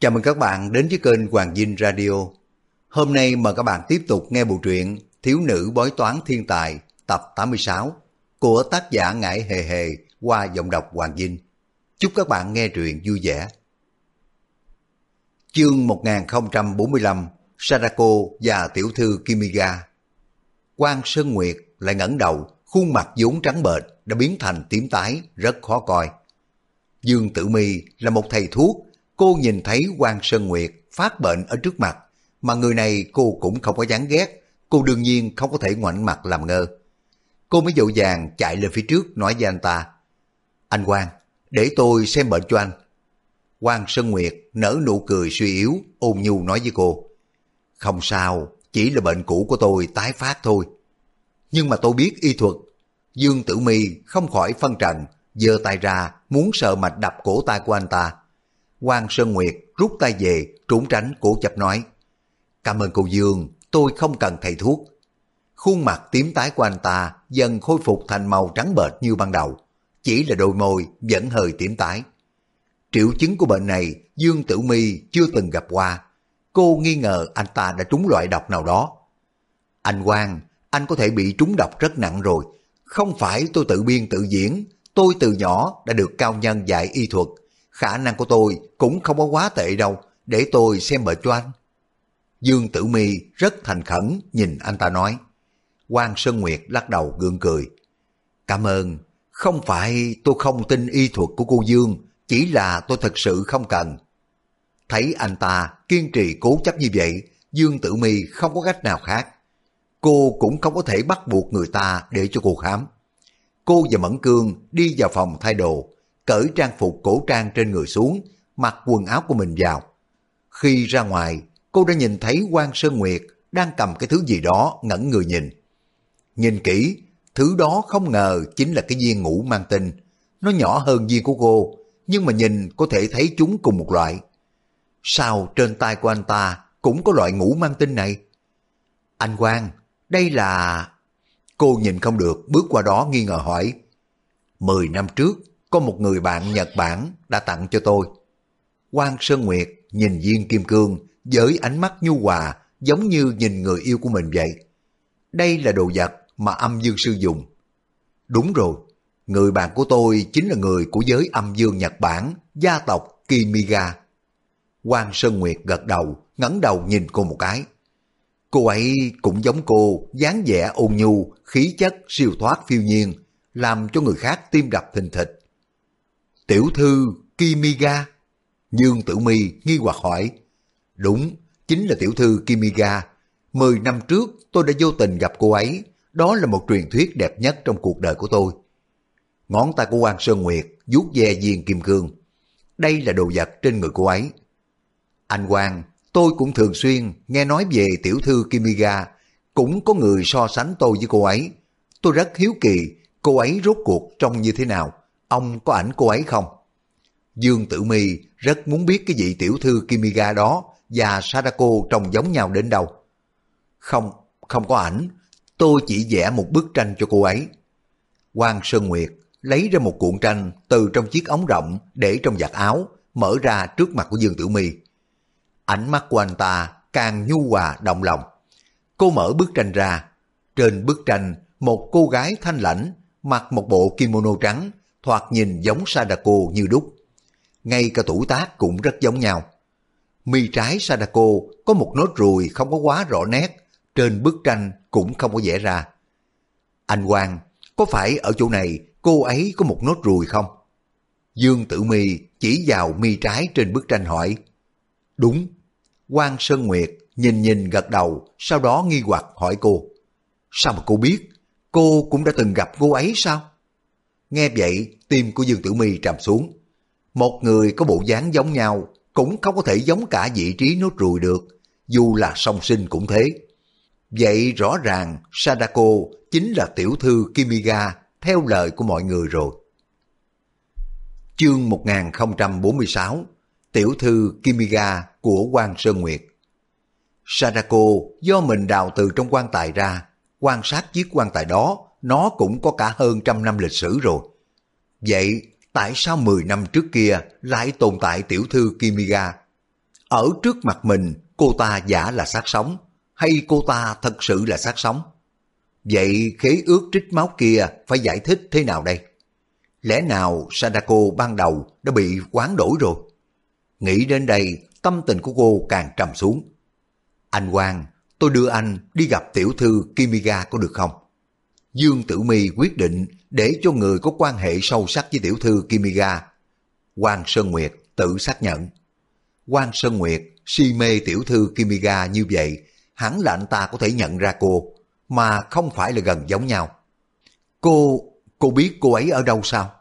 Chào mừng các bạn đến với kênh Hoàng Dinh Radio. Hôm nay mời các bạn tiếp tục nghe bộ truyện Thiếu nữ bói toán thiên tài tập 86 của tác giả Ngải Hề Hề qua giọng đọc Hoàng Dinh. Chúc các bạn nghe truyện vui vẻ. Chương 1045 Sadako và tiểu thư Kimiga Quang Sơn Nguyệt lại ngẩng đầu, khuôn mặt vốn trắng bệch đã biến thành tím tái, rất khó coi. Dương Tử Mi là một thầy thuốc, cô nhìn thấy Quang Sơn Nguyệt phát bệnh ở trước mặt, mà người này cô cũng không có dáng ghét, cô đương nhiên không có thể ngoảnh mặt làm ngơ. Cô mới dội vàng chạy lên phía trước nói với anh ta, Anh Quang, để tôi xem bệnh cho anh. Quang Sơn Nguyệt nở nụ cười suy yếu, ôn nhu nói với cô, Không sao, chỉ là bệnh cũ của tôi tái phát thôi. Nhưng mà tôi biết y thuật. Dương Tử Mi không khỏi phân trần, giơ tay ra muốn sợ mạch đập cổ tay của anh ta. Quang Sơn Nguyệt rút tay về, trốn tránh cổ chập nói. Cảm ơn cô Dương, tôi không cần thầy thuốc. Khuôn mặt tím tái của anh ta dần khôi phục thành màu trắng bệch như ban đầu. Chỉ là đôi môi vẫn hơi tím tái. Triệu chứng của bệnh này Dương Tử Mi chưa từng gặp qua. Cô nghi ngờ anh ta đã trúng loại độc nào đó. Anh Quang, anh có thể bị trúng độc rất nặng rồi. Không phải tôi tự biên tự diễn, tôi từ nhỏ đã được cao nhân dạy y thuật. Khả năng của tôi cũng không có quá tệ đâu, để tôi xem bệnh cho anh. Dương Tử Mi rất thành khẩn nhìn anh ta nói. Quang Sơn Nguyệt lắc đầu gượng cười. Cảm ơn, không phải tôi không tin y thuật của cô Dương, chỉ là tôi thật sự không cần. Thấy anh ta kiên trì cố chấp như vậy, Dương Tử Mi không có cách nào khác. Cô cũng không có thể bắt buộc người ta để cho cô khám. Cô và Mẫn Cương đi vào phòng thay đồ, cởi trang phục cổ trang trên người xuống, mặc quần áo của mình vào. Khi ra ngoài, cô đã nhìn thấy quan Sơn Nguyệt đang cầm cái thứ gì đó ngẩn người nhìn. Nhìn kỹ, thứ đó không ngờ chính là cái viên ngủ mang tinh. Nó nhỏ hơn viên của cô, nhưng mà nhìn có thể thấy chúng cùng một loại. Sao trên tay của anh ta cũng có loại ngủ mang tinh này? Anh Quang, đây là... Cô nhìn không được, bước qua đó nghi ngờ hỏi. Mười năm trước, có một người bạn Nhật Bản đã tặng cho tôi. Quang Sơn Nguyệt nhìn viên kim cương với ánh mắt nhu hòa giống như nhìn người yêu của mình vậy. Đây là đồ vật mà âm dương sư dùng. Đúng rồi, người bạn của tôi chính là người của giới âm dương Nhật Bản, gia tộc Kimiga. Quang Sơn Nguyệt gật đầu, ngẩng đầu nhìn cô một cái. Cô ấy cũng giống cô, dáng vẻ ôn nhu, khí chất siêu thoát phiêu nhiên, làm cho người khác tim đập thình thịch. Tiểu thư Kimiga? Dương Tử Mi nghi hoặc hỏi. Đúng, chính là tiểu thư Kimiga. Mười năm trước tôi đã vô tình gặp cô ấy, đó là một truyền thuyết đẹp nhất trong cuộc đời của tôi. Ngón tay của quan Sơn Nguyệt vuốt ve viên kim cương. Đây là đồ vật trên người cô ấy. Anh Quang, tôi cũng thường xuyên nghe nói về tiểu thư Kimiga, cũng có người so sánh tôi với cô ấy. Tôi rất hiếu kỳ cô ấy rốt cuộc trông như thế nào, ông có ảnh cô ấy không? Dương Tử Mi rất muốn biết cái vị tiểu thư Kimiga đó và Sadako trông giống nhau đến đâu. Không, không có ảnh, tôi chỉ vẽ một bức tranh cho cô ấy. Quang Sơn Nguyệt lấy ra một cuộn tranh từ trong chiếc ống rộng để trong giặt áo, mở ra trước mặt của Dương Tử Mi. Ánh mắt của anh ta càng nhu hòa động lòng. Cô mở bức tranh ra. Trên bức tranh, một cô gái thanh lãnh, mặc một bộ kimono trắng, thoạt nhìn giống Sadako như đúc. Ngay cả tuổi tác cũng rất giống nhau. Mi trái Sadako có một nốt ruồi không có quá rõ nét, trên bức tranh cũng không có vẽ ra. Anh Quang, có phải ở chỗ này cô ấy có một nốt ruồi không? Dương Tử Mi chỉ vào mi trái trên bức tranh hỏi. Đúng, Quang Sơn Nguyệt nhìn nhìn gật đầu, sau đó nghi hoặc hỏi cô. Sao mà cô biết? Cô cũng đã từng gặp cô ấy sao? Nghe vậy, tim của Dương Tử Mi trầm xuống. Một người có bộ dáng giống nhau, cũng không có thể giống cả vị trí nốt ruồi được, dù là song sinh cũng thế. Vậy rõ ràng Sadako chính là tiểu thư Kimiga theo lời của mọi người rồi. Chương 1046 Tiểu thư Kimiga của quan Sơn Nguyệt. Sadako do mình đào từ trong quan tài ra, quan sát chiếc quan tài đó, nó cũng có cả hơn trăm năm lịch sử rồi. Vậy tại sao 10 năm trước kia lại tồn tại tiểu thư Kimiga? Ở trước mặt mình, cô ta giả là sát sống, hay cô ta thật sự là sát sống? Vậy khế ước trích máu kia phải giải thích thế nào đây? Lẽ nào Sadako ban đầu đã bị quán đổi rồi? Nghĩ đến đây, tâm tình của cô càng trầm xuống. Anh Quang, tôi đưa anh đi gặp tiểu thư Kimiga có được không? Dương Tử Mi quyết định để cho người có quan hệ sâu sắc với tiểu thư Kimiga. Quang Sơn Nguyệt tự xác nhận. Quang Sơn Nguyệt si mê tiểu thư Kimiga như vậy, hẳn là anh ta có thể nhận ra cô, mà không phải là gần giống nhau. Cô, cô biết cô ấy ở đâu sao?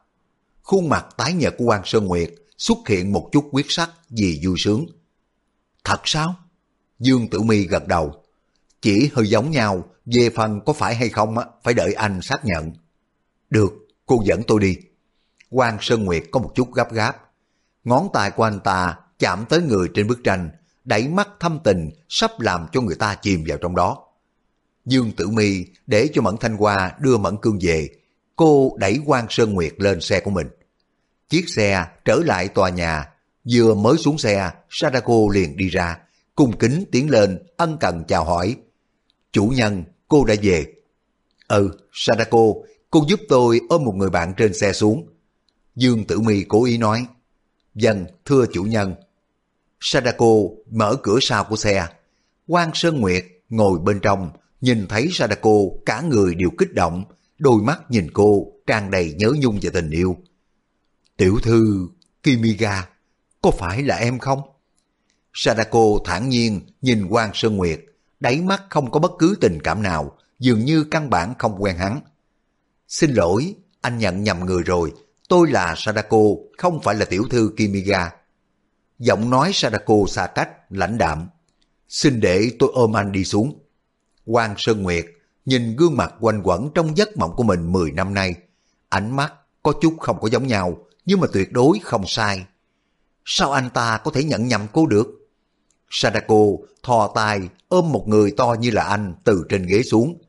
Khuôn mặt tái nhợt của Quang Sơn Nguyệt xuất hiện một chút quyết sắc vì vui sướng. Thật sao? Dương Tử Mi gật đầu. Chỉ hơi giống nhau, về phần có phải hay không á, phải đợi anh xác nhận. Được, cô dẫn tôi đi. Quang Sơn Nguyệt có một chút gấp gáp. Ngón tay của anh ta chạm tới người trên bức tranh, đẩy mắt thâm tình sắp làm cho người ta chìm vào trong đó. Dương Tử Mi để cho Mẫn Thanh Hoa đưa Mẫn Cương về, cô đẩy Quang Sơn Nguyệt lên xe của mình. Chiếc xe trở lại tòa nhà, vừa mới xuống xe, Sadako liền đi ra, cung kính tiến lên, ân cần chào hỏi. Chủ nhân, cô đã về. Ừ, Sadako, cô giúp tôi ôm một người bạn trên xe xuống. Dương Tử Mi cố ý nói. Dân, thưa chủ nhân. Sadako mở cửa sau của xe. Quang Sơn Nguyệt ngồi bên trong, nhìn thấy Sadako cả người đều kích động, đôi mắt nhìn cô tràn đầy nhớ nhung và tình yêu. Tiểu thư Kimiga, có phải là em không? Sadako thản nhiên nhìn Quang Sơn Nguyệt, đáy mắt không có bất cứ tình cảm nào, dường như căn bản không quen hắn. Xin lỗi, anh nhận nhầm người rồi, tôi là Sadako, không phải là tiểu thư Kimiga. Giọng nói Sadako xa cách, lãnh đạm. Xin để tôi ôm anh đi xuống. Quang Sơn Nguyệt nhìn gương mặt quanh quẩn trong giấc mộng của mình 10 năm nay. Ánh mắt có chút không có giống nhau, nhưng mà tuyệt đối không sai. Sao anh ta có thể nhận nhầm cô được? Sadako thò tay ôm một người to như là anh từ trên ghế xuống.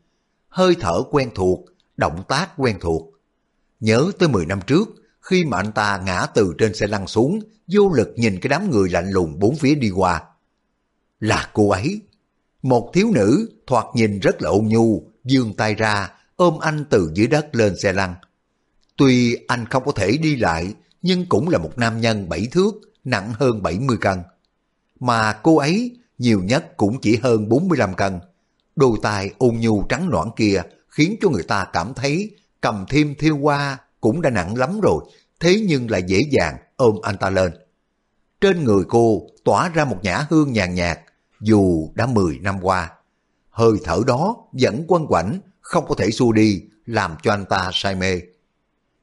Hơi thở quen thuộc, động tác quen thuộc. Nhớ tới 10 năm trước, khi mà anh ta ngã từ trên xe lăn xuống, vô lực nhìn cái đám người lạnh lùng bốn phía đi qua. Là cô ấy. Một thiếu nữ thoạt nhìn rất là ôn nhu, dương tay ra, ôm anh từ dưới đất lên xe lăn. Tuy anh không có thể đi lại, nhưng cũng là một nam nhân bảy thước, nặng hơn 70 cân. Mà cô ấy nhiều nhất cũng chỉ hơn 45 cân. Đôi tài ôn nhu trắng nõn kia khiến cho người ta cảm thấy cầm thêm thiêu hoa cũng đã nặng lắm rồi, thế nhưng lại dễ dàng ôm anh ta lên. Trên người cô tỏa ra một nhã hương nhàn nhạt, dù đã 10 năm qua. Hơi thở đó vẫn quanh quẩn, không có thể xua đi, làm cho anh ta say mê.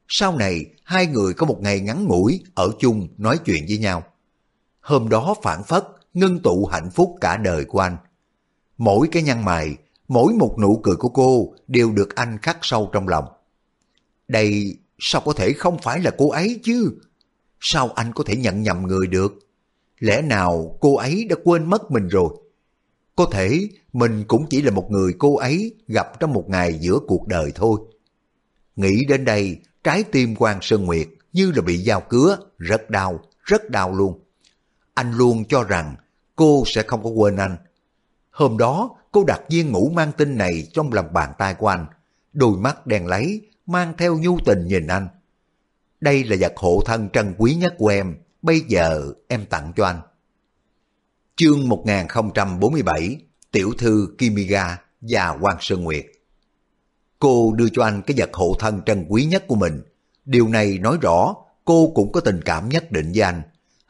Sau này, hai người có một ngày ngắn ngủi ở chung nói chuyện với nhau. Hôm đó phản phất, ngân tụ hạnh phúc cả đời của anh. Mỗi cái nhăn mày, mỗi một nụ cười của cô đều được anh khắc sâu trong lòng. Đây sao có thể không phải là cô ấy chứ? Sao anh có thể nhận nhầm người được? Lẽ nào cô ấy đã quên mất mình rồi? Có thể mình cũng chỉ là một người cô ấy gặp trong một ngày giữa cuộc đời thôi. Nghĩ đến đây, trái tim quan Sơn Nguyệt như là bị dao cứa, rất đau, rất đau luôn. Anh luôn cho rằng cô sẽ không có quên anh. Hôm đó, cô đặt viên ngủ mang tin này trong lòng bàn tay của anh. Đôi mắt đèn lấy, mang theo nhu tình nhìn anh. Đây là vật hộ thân trân quý nhất của em, bây giờ em tặng cho anh. Chương 1047 Tiểu thư Kimiga và Quang Sơn Nguyệt Cô đưa cho anh cái vật hộ thân trân quý nhất của mình. Điều này nói rõ cô cũng có tình cảm nhất định với anh.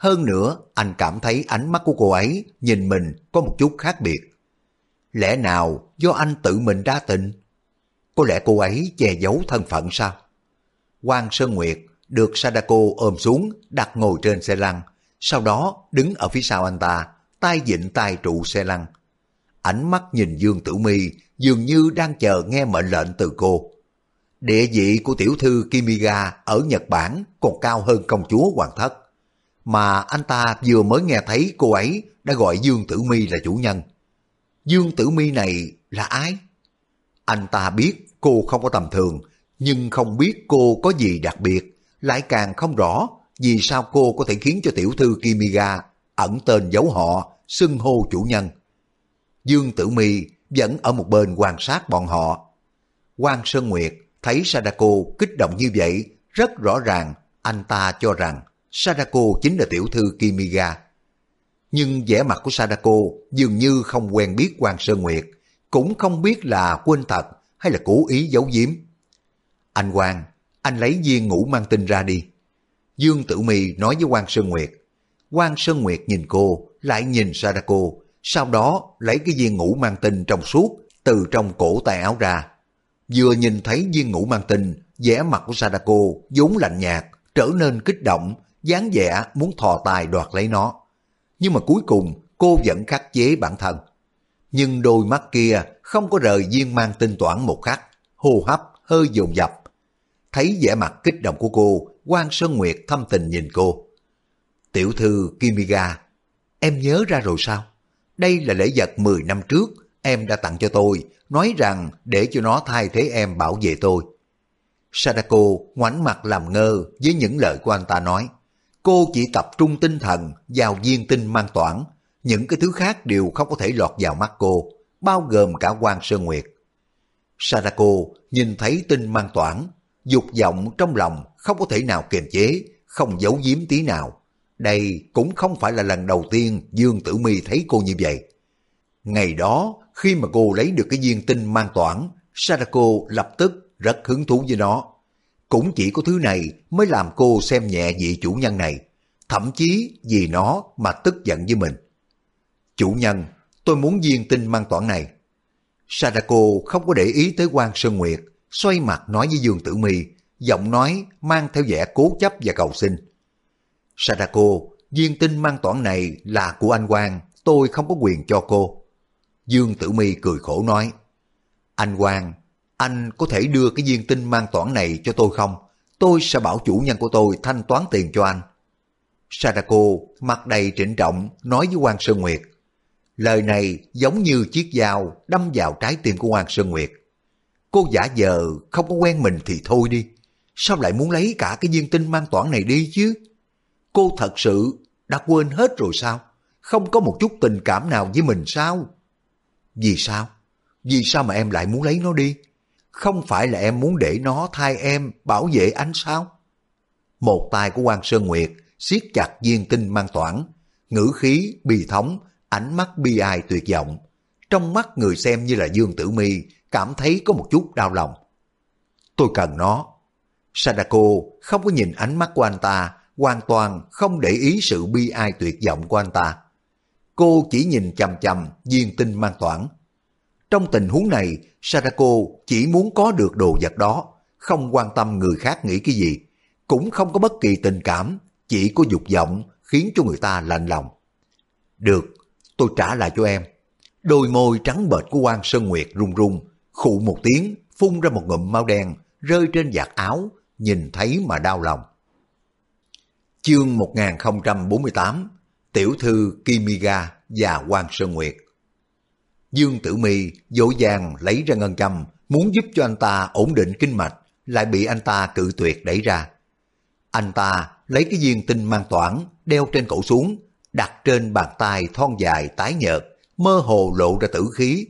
Hơn nữa, anh cảm thấy ánh mắt của cô ấy nhìn mình có một chút khác biệt. Lẽ nào do anh tự mình đa tình? Có lẽ cô ấy che giấu thân phận sao? Quang Sơn Nguyệt được Sadako ôm xuống, đặt ngồi trên xe lăn, sau đó đứng ở phía sau anh ta, tay dịnh tay trụ xe lăn. Ánh mắt nhìn Dương Tử Mi dường như đang chờ nghe mệnh lệnh từ cô. Địa vị của tiểu thư Kimiga ở Nhật Bản còn cao hơn công chúa Hoàng Thất. Mà anh ta vừa mới nghe thấy cô ấy đã gọi Dương Tử Mi là chủ nhân. Dương Tử Mi này là ai? Anh ta biết cô không có tầm thường, nhưng không biết cô có gì đặc biệt, lại càng không rõ vì sao cô có thể khiến cho tiểu thư Kimiga ẩn tên giấu họ, xưng hô chủ nhân. Dương Tử Mi vẫn ở một bên quan sát bọn họ. Quan Sơn Nguyệt thấy Sadako kích động như vậy, rất rõ ràng anh ta cho rằng Sadako chính là tiểu thư Kimiga. Nhưng vẻ mặt của Sadako dường như không quen biết Quan Sơn Nguyệt, cũng không biết là quên thật hay là cố ý giấu giếm. Anh Quang, anh lấy viên ngủ mang tinh ra đi. Dương Tử Mi nói với Quan Sơn Nguyệt. Quan Sơn Nguyệt nhìn cô, lại nhìn Sadako, sau đó lấy cái viên ngủ mang tinh trong suốt từ trong cổ tay áo ra. Vừa nhìn thấy viên ngủ mang tinh, vẻ mặt của Sadako vốn lạnh nhạt, trở nên kích động, dáng vẻ muốn thò tài đoạt lấy nó. Nhưng mà cuối cùng cô vẫn khắc chế bản thân. Nhưng đôi mắt kia không có rời viên mang tinh toản một khắc, hô hấp hơi dồn dập. Thấy vẻ mặt kích động của cô, quan Sơn Nguyệt thâm tình nhìn cô. Tiểu thư Kimiga, em nhớ ra rồi sao? Đây là lễ vật 10 năm trước em đã tặng cho tôi, nói rằng để cho nó thay thế em bảo vệ tôi. Sadako ngoảnh mặt làm ngơ với những lời của anh ta nói. Cô chỉ tập trung tinh thần vào viên tinh mang toản, những cái thứ khác đều không có thể lọt vào mắt cô, bao gồm cả quan Sơn Nguyệt. Sadako nhìn thấy tinh mang toản, dục vọng trong lòng không có thể nào kiềm chế, không giấu giếm tí nào. Đây cũng không phải là lần đầu tiên Dương Tử Mi thấy cô như vậy. Ngày đó, khi mà cô lấy được cái viên tinh mang toản, Sadako lập tức rất hứng thú với nó. Cũng chỉ có thứ này mới làm cô xem nhẹ vị chủ nhân này, thậm chí vì nó mà tức giận với mình. Chủ nhân, tôi muốn viên tinh mang toản này. Sadako không có để ý tới quan Sơn Nguyệt, xoay mặt nói với Dương Tử Mi, giọng nói mang theo vẻ cố chấp và cầu xin. Sadako, viên tinh mang toản này là của anh Quang, tôi không có quyền cho cô. Dương Tử Mi cười khổ nói, anh Quang, anh có thể đưa cái viên tinh mang toản này cho tôi không? Tôi sẽ bảo chủ nhân của tôi thanh toán tiền cho anh. Sadako, mặt đầy trịnh trọng, nói với Quan Sơn Nguyệt. Lời này giống như chiếc dao đâm vào trái tim của Quan Sơn Nguyệt. Cô giả vờ không có quen mình thì thôi đi. Sao lại muốn lấy cả cái viên tinh mang toản này đi chứ? Cô thật sự đã quên hết rồi sao? Không có một chút tình cảm nào với mình sao? Vì sao? Vì sao mà em lại muốn lấy nó đi? Không phải là em muốn để nó thay em bảo vệ anh sao? Một tay của quan Sơn Nguyệt siết chặt viên tinh mang toản, ngữ khí bi thống, ánh mắt bi ai tuyệt vọng. Trong mắt người xem như là Dương Tử Mi cảm thấy có một chút đau lòng. Tôi cần nó. Sadako không có nhìn ánh mắt của anh ta, hoàn toàn không để ý sự bi ai tuyệt vọng của anh ta. Cô chỉ nhìn chầm chầm viên tinh mang toản. Trong tình huống này, Sadako chỉ muốn có được đồ vật đó, không quan tâm người khác nghĩ cái gì, cũng không có bất kỳ tình cảm, chỉ có dục vọng khiến cho người ta lạnh lòng. Được, tôi trả lại cho em. Đôi môi trắng bệch của quan Sơn Nguyệt run run, khụ một tiếng, phun ra một ngụm máu đen, rơi trên vạt áo, nhìn thấy mà đau lòng. Chương 1048 Tiểu thư Kimiga và quan Sơn Nguyệt Dương Tử Mi dỗ dàng lấy ra ngân châm, muốn giúp cho anh ta ổn định kinh mạch, lại bị anh ta cự tuyệt đẩy ra. Anh ta lấy cái viên tinh mang toản, đeo trên cổ xuống, đặt trên bàn tay thon dài tái nhợt, mơ hồ lộ ra tử khí,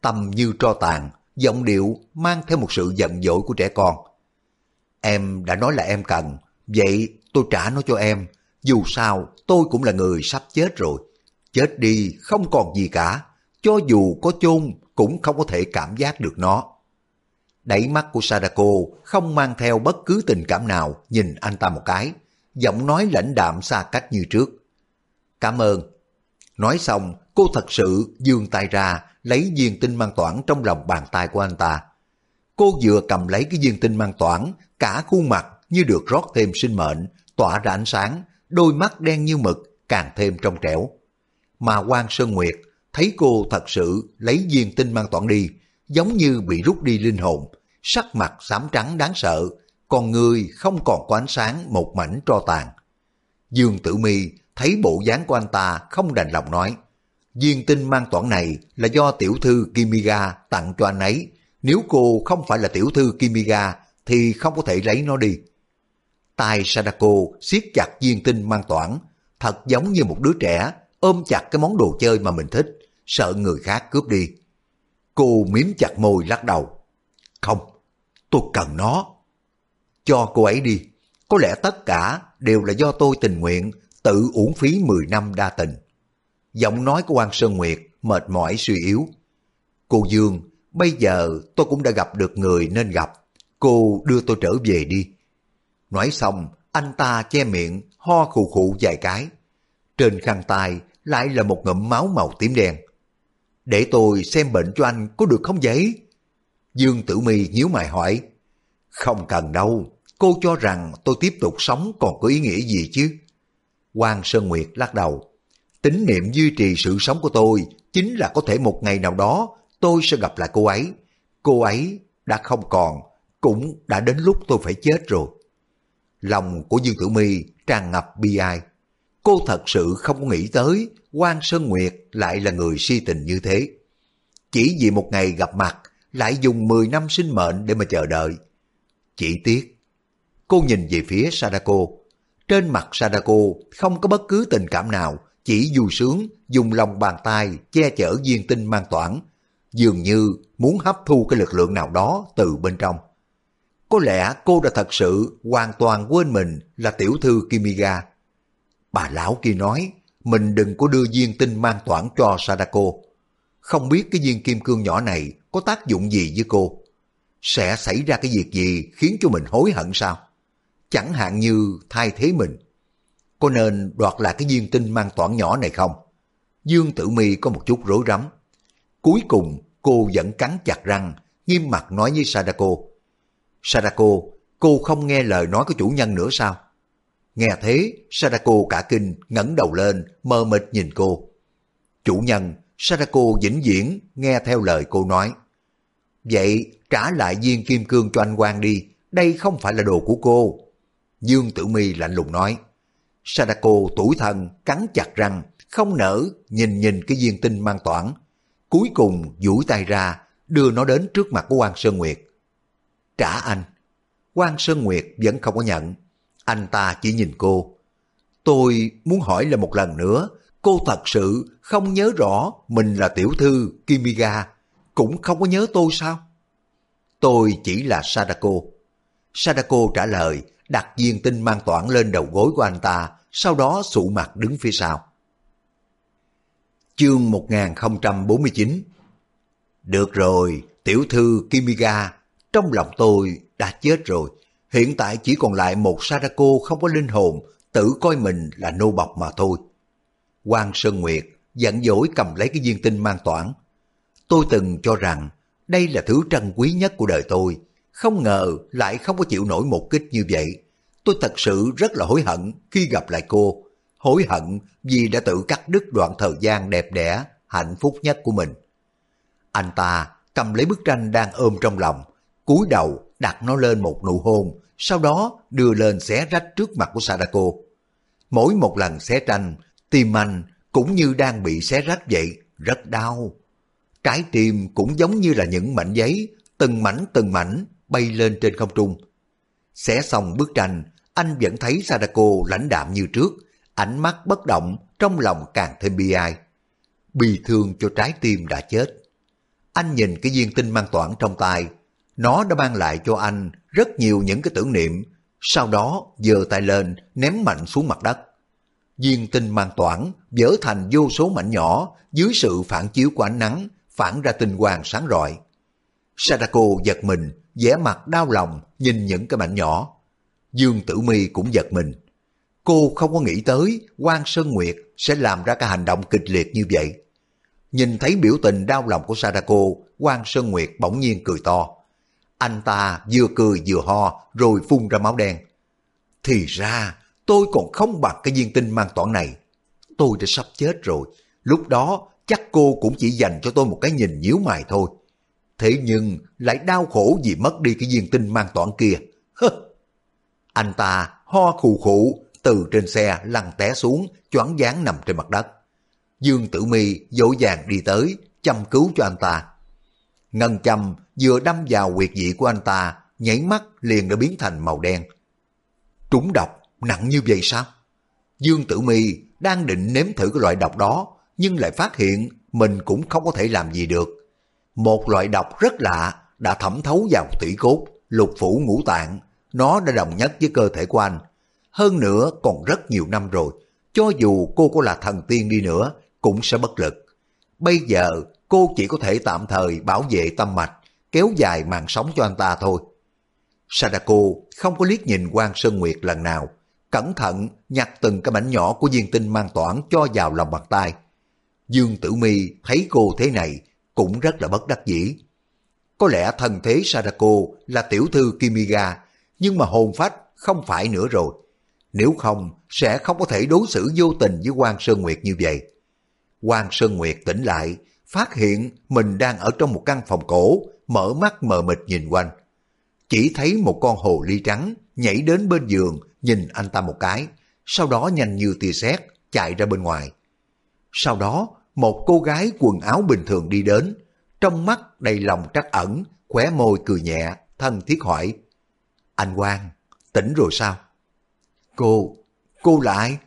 tâm như tro tàn, giọng điệu mang theo một sự giận dỗi của trẻ con. Em đã nói là em cần, vậy tôi trả nó cho em, dù sao tôi cũng là người sắp chết rồi. Chết đi không còn gì cả, cho dù có chôn cũng không có thể cảm giác được nó. Đẩy mắt của Sadako không mang theo bất cứ tình cảm nào nhìn anh ta một cái, giọng nói lãnh đạm xa cách như trước. Cảm ơn. Nói xong, cô thật sự dương tay ra, lấy viên tinh mang toản trong lòng bàn tay của anh ta. Cô vừa cầm lấy cái viên tinh mang toản, cả khuôn mặt như được rót thêm sinh mệnh, tỏa ra ánh sáng, đôi mắt đen như mực, càng thêm trong trẻo. Mà quan Sơn Nguyệt thấy cô thật sự lấy viên tinh mang toản đi, giống như bị rút đi linh hồn, sắc mặt xám trắng đáng sợ, còn người không còn có ánh sáng một mảnh tro tàn. Dương Tử Mi thấy bộ dáng của anh ta không đành lòng nói, viên tinh mang toản này là do tiểu thư Kimiga tặng cho anh ấy, nếu cô không phải là tiểu thư Kimiga thì không có thể lấy nó đi. Tai Sadako siết chặt viên tinh mang toản, thật giống như một đứa trẻ ôm chặt cái món đồ chơi mà mình thích, sợ người khác cướp đi. Cô miếm chặt môi lắc đầu. Không, tôi cần nó. Cho cô ấy đi, có lẽ tất cả đều là do tôi tình nguyện tự uổng phí 10 năm đa tình. Giọng nói của quan Sơn Nguyệt mệt mỏi suy yếu. Cô Dương, bây giờ tôi cũng đã gặp được người nên gặp. Cô đưa tôi trở về đi. Nói xong, anh ta che miệng, ho khù khụ vài cái. Trên khăn tay lại là một ngụm máu màu tím đen. Để tôi xem bệnh cho anh có được không vậy? Dương Tử Mi nhíu mày hỏi. Không cần đâu, cô cho rằng tôi tiếp tục sống còn có ý nghĩa gì chứ? Quang Sơn Nguyệt lắc đầu. Tính niệm duy trì sự sống của tôi chính là có thể một ngày nào đó tôi sẽ gặp lại cô ấy. Cô ấy đã không còn, cũng đã đến lúc tôi phải chết rồi. Lòng của Dương Tử Mi tràn ngập bi ai. Cô thật sự không có nghĩ tới Quan Sơn Nguyệt lại là người si tình như thế. Chỉ vì một ngày gặp mặt lại dùng 10 năm sinh mệnh để mà chờ đợi. Chỉ tiếc, cô nhìn về phía Sadako. Trên mặt Sadako không có bất cứ tình cảm nào, chỉ vui sướng dùng lòng bàn tay che chở viên tinh mang toản, dường như muốn hấp thu cái lực lượng nào đó từ bên trong. Có lẽ cô đã thật sự hoàn toàn quên mình là tiểu thư Kimiga. Bà lão kia nói, mình đừng có đưa viên tinh mang toản cho Sadako. Không biết cái viên kim cương nhỏ này có tác dụng gì với cô? Sẽ xảy ra cái việc gì khiến cho mình hối hận sao? Chẳng hạn như thay thế mình. Có nên đoạt lại cái viên tinh mang toản nhỏ này không? Dương Tử Mi có một chút rối rắm. Cuối cùng cô vẫn cắn chặt răng, nghiêm mặt nói với Sadako. Sadako, cô không nghe lời nói của chủ nhân nữa sao? Nghe thế, Sadako cả kinh ngẩng đầu lên, mơ mịt nhìn cô. Chủ nhân, Sadako vĩnh viễn nghe theo lời cô nói. Vậy trả lại viên kim cương cho anh quan đi, đây không phải là đồ của cô. Dương Tử Mi lạnh lùng nói. Sadako tuổi thân cắn chặt răng, không nỡ nhìn nhìn cái viên tinh mang toản. Cuối cùng duỗi tay ra, đưa nó đến trước mặt của quan Sơn Nguyệt. Trả anh. quan Sơn Nguyệt vẫn không có nhận. Anh ta chỉ nhìn cô. Tôi muốn hỏi là một lần nữa, cô thật sự không nhớ rõ mình là tiểu thư Kimiga, cũng không có nhớ tôi sao? Tôi chỉ là Sadako. Sadako trả lời, đặt viên tinh mang toản lên đầu gối của anh ta, sau đó sụ mặt đứng phía sau. Chương 1049 Được rồi, tiểu thư Kimiga, trong lòng tôi đã chết rồi. Hiện tại chỉ còn lại một Sadako không có linh hồn, tự coi mình là nô bọc mà thôi. Quang Sơn Nguyệt giận dỗi cầm lấy cái viên tinh mang toản. Tôi từng cho rằng đây là thứ trân quý nhất của đời tôi, không ngờ lại không có chịu nổi một kích như vậy. Tôi thật sự rất là hối hận khi gặp lại cô, hối hận vì đã tự cắt đứt đoạn thời gian đẹp đẽ, hạnh phúc nhất của mình. Anh ta cầm lấy bức tranh đang ôm trong lòng, cúi đầu đặt nó lên một nụ hôn, sau đó đưa lên xé rách trước mặt của Sadako. Mỗi một lần xé tranh, tim anh cũng như đang bị xé rách vậy, rất đau. Trái tim cũng giống như là những mảnh giấy, từng mảnh từng mảnh bay lên trên không trung. Xé xong bức tranh, anh vẫn thấy Sadako lãnh đạm như trước, ánh mắt bất động, trong lòng càng thêm bi ai. Bi thương cho trái tim đã chết. Anh nhìn cái viên tinh mang toản trong tay, nó đã mang lại cho anh rất nhiều những cái tưởng niệm, sau đó giơ tay lên ném mạnh xuống mặt đất. Viên tinh mang toản vỡ thành vô số mảnh nhỏ dưới sự phản chiếu của ánh nắng, phản ra tinh quang sáng rọi. Sadako giật mình, vẻ mặt đau lòng nhìn những cái mảnh nhỏ. Dương Tử Mi cũng giật mình. Cô không có nghĩ tới quan Sơn Nguyệt sẽ làm ra cái hành động kịch liệt như vậy. Nhìn thấy biểu tình đau lòng của Sadako, quan Sơn Nguyệt bỗng nhiên cười to. Anh ta vừa cười vừa ho rồi phun ra máu đen. Thì ra tôi còn không bằng cái viên tinh mang toản này. Tôi đã sắp chết rồi. Lúc đó chắc cô cũng chỉ dành cho tôi một cái nhìn nhíu mày thôi. Thế nhưng lại đau khổ vì mất đi cái viên tinh mang toản kia. Hơ! Anh ta ho khù khụ từ trên xe lăn té xuống, choáng váng nằm trên mặt đất. Dương Tử Mi dỗ dàng đi tới, chăm cứu cho anh ta. Ngân châm vừa đâm vào quyệt dị của anh ta, nhảy mắt liền đã biến thành màu đen. Trúng độc, nặng như vậy sao? Dương Tử Mi đang định nếm thử cái loại độc đó, nhưng lại phát hiện mình cũng không có thể làm gì được. Một loại độc rất lạ đã thẩm thấu vào tủy cốt, lục phủ ngũ tạng, nó đã đồng nhất với cơ thể của anh. Hơn nữa còn rất nhiều năm rồi, cho dù cô có là thần tiên đi nữa, cũng sẽ bất lực. Bây giờ cô chỉ có thể tạm thời bảo vệ tâm mạch, kéo dài mạng sống cho anh ta thôi. Sadako không có liếc nhìn quan Sơn Nguyệt lần nào, cẩn thận nhặt từng cái mảnh nhỏ của viên tinh mang toản cho vào lòng bàn tay. Dương Tử Mi thấy cô thế này cũng rất là bất đắc dĩ. Có lẽ thân thế Sadako là tiểu thư Kimiga, nhưng mà hồn phách không phải nữa rồi. Nếu không, sẽ không có thể đối xử vô tình với quan Sơn Nguyệt như vậy. quan Sơn Nguyệt tỉnh lại, phát hiện mình đang ở trong một căn phòng cổ, mở mắt mờ mịt nhìn quanh. Chỉ thấy một con hồ ly trắng nhảy đến bên giường, nhìn anh ta một cái, sau đó nhanh như tia sét chạy ra bên ngoài. Sau đó, một cô gái quần áo bình thường đi đến, trong mắt đầy lòng trắc ẩn, khóe môi cười nhẹ, thân thiết hỏi. Anh Quang, tỉnh rồi sao? Cô, cô là ai?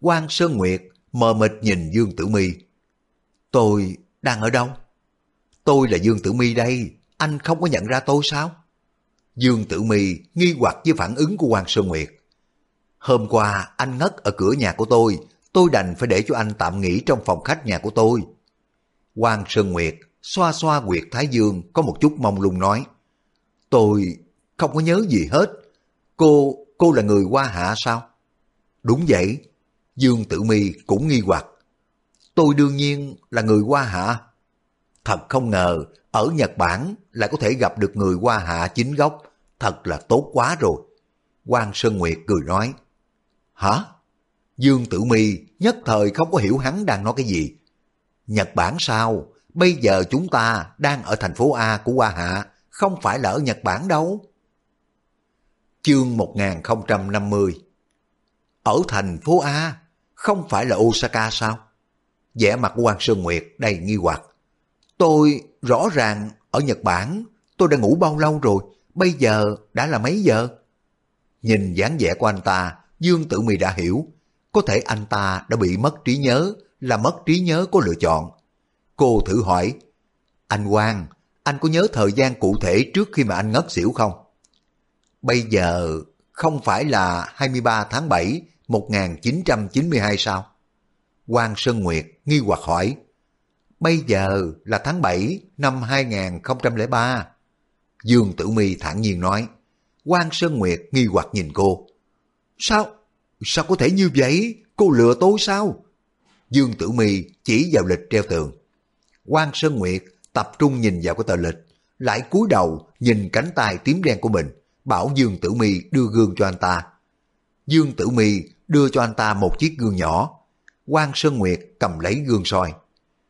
Quang Sơn Nguyệt mờ mịt nhìn Dương Tử Mi. Tôi đang ở đâu? Tôi là Dương Tử Mi đây, anh không có nhận ra tôi sao? Dương Tử Mi nghi hoặc với phản ứng của Quang Sơn Nguyệt. Hôm qua anh ngất ở cửa nhà của tôi, tôi đành phải để cho anh tạm nghỉ trong phòng khách nhà của tôi. Quang Sơn Nguyệt xoa xoa Nguyệt Thái Dương có một chút mong lung nói. Tôi không có nhớ gì hết. Cô, cô là người qua Hạ sao? Đúng vậy. Dương Tử Mi cũng nghi hoặc. Tôi đương nhiên là người Hoa Hạ. Thật không ngờ, ở Nhật Bản lại có thể gặp được người Hoa Hạ chính gốc. Thật là tốt quá rồi. Quang Sơn Nguyệt cười nói. Hả? Dương Tử Mi nhất thời không có hiểu hắn đang nói cái gì. Nhật Bản sao? Bây giờ chúng ta đang ở thành phố A của Hoa Hạ, không phải là ở Nhật Bản đâu. Chương 1050 Ở thành phố A, không phải là Osaka sao? Vẻ mặt của Quan Sơn Nguyệt đầy nghi hoặc. Tôi rõ ràng ở Nhật Bản, tôi đã ngủ bao lâu rồi, bây giờ đã là mấy giờ? Nhìn dáng vẻ của anh ta, Dương Tử Mì đã hiểu, có thể anh ta đã bị mất trí nhớ, là mất trí nhớ có lựa chọn. Cô thử hỏi, anh Quang, anh có nhớ thời gian cụ thể trước khi mà anh ngất xỉu không? Bây giờ không phải là 23 tháng 7 1992 sao? Quang Sơn Nguyệt nghi hoặc hỏi, bây giờ là tháng 7 năm 2003. Dương Tử Mi thản nhiên nói, Quang Sơn Nguyệt nghi hoặc nhìn cô. Sao? Sao có thể như vậy? Cô lừa tôi sao? Dương Tử Mi chỉ vào lịch treo tường. Quang Sơn Nguyệt tập trung nhìn vào cái tờ lịch, lại cúi đầu nhìn cánh tay tím đen của mình, bảo Dương Tử Mi đưa gương cho anh ta. Dương Tử Mi đưa cho anh ta một chiếc gương nhỏ. Quang Sơn Nguyệt cầm lấy gương soi.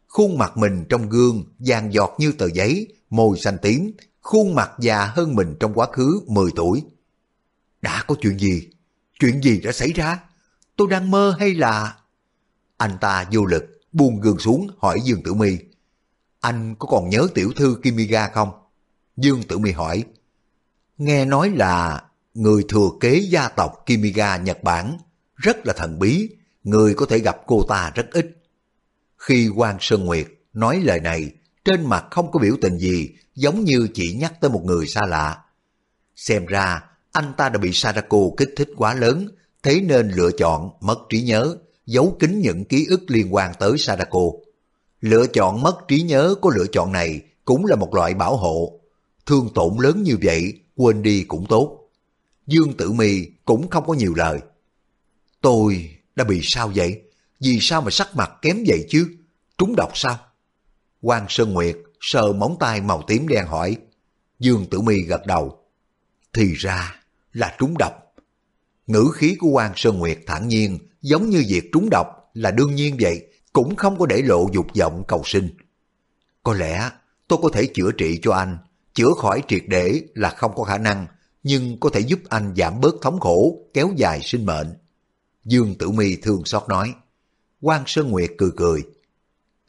Khuôn mặt mình trong gương vàng giọt như tờ giấy, môi xanh tím, khuôn mặt già hơn mình trong quá khứ 10 tuổi. Đã có chuyện gì? Chuyện gì đã xảy ra? Tôi đang mơ hay là... Anh ta vô lực, buông gương xuống hỏi Dương Tử Mi. Anh có còn nhớ tiểu thư Kimiga không? Dương Tử Mi hỏi. Nghe nói là người thừa kế gia tộc Kimiga Nhật Bản, rất là thần bí, người có thể gặp cô ta rất ít. Khi quan Sơn Nguyệt nói lời này, trên mặt không có biểu tình gì, giống như chỉ nhắc tới một người xa lạ. Xem ra, anh ta đã bị Sadako kích thích quá lớn, thế nên lựa chọn mất trí nhớ, giấu kín những ký ức liên quan tới Sadako. Lựa chọn mất trí nhớ của lựa chọn này cũng là một loại bảo hộ. Thương tổn lớn như vậy, quên đi cũng tốt. Dương Tử Mi cũng không có nhiều lời. Tôi đã bị sao vậy? Vì sao mà sắc mặt kém vậy chứ? Trúng độc sao? Quang Sơn Nguyệt sờ móng tay màu tím đen hỏi. Dương Tử Mi gật đầu. Thì ra là trúng độc. Ngữ khí của Quang Sơn Nguyệt thản nhiên giống như việc trúng độc là đương nhiên vậy cũng không có để lộ dục vọng cầu sinh. Có lẽ tôi có thể chữa trị cho anh, chữa khỏi triệt để là không có khả năng, nhưng có thể giúp anh giảm bớt thống khổ, kéo dài sinh mệnh. Dương Tử Mi thương xót nói. Quan Sơn Nguyệt cười cười.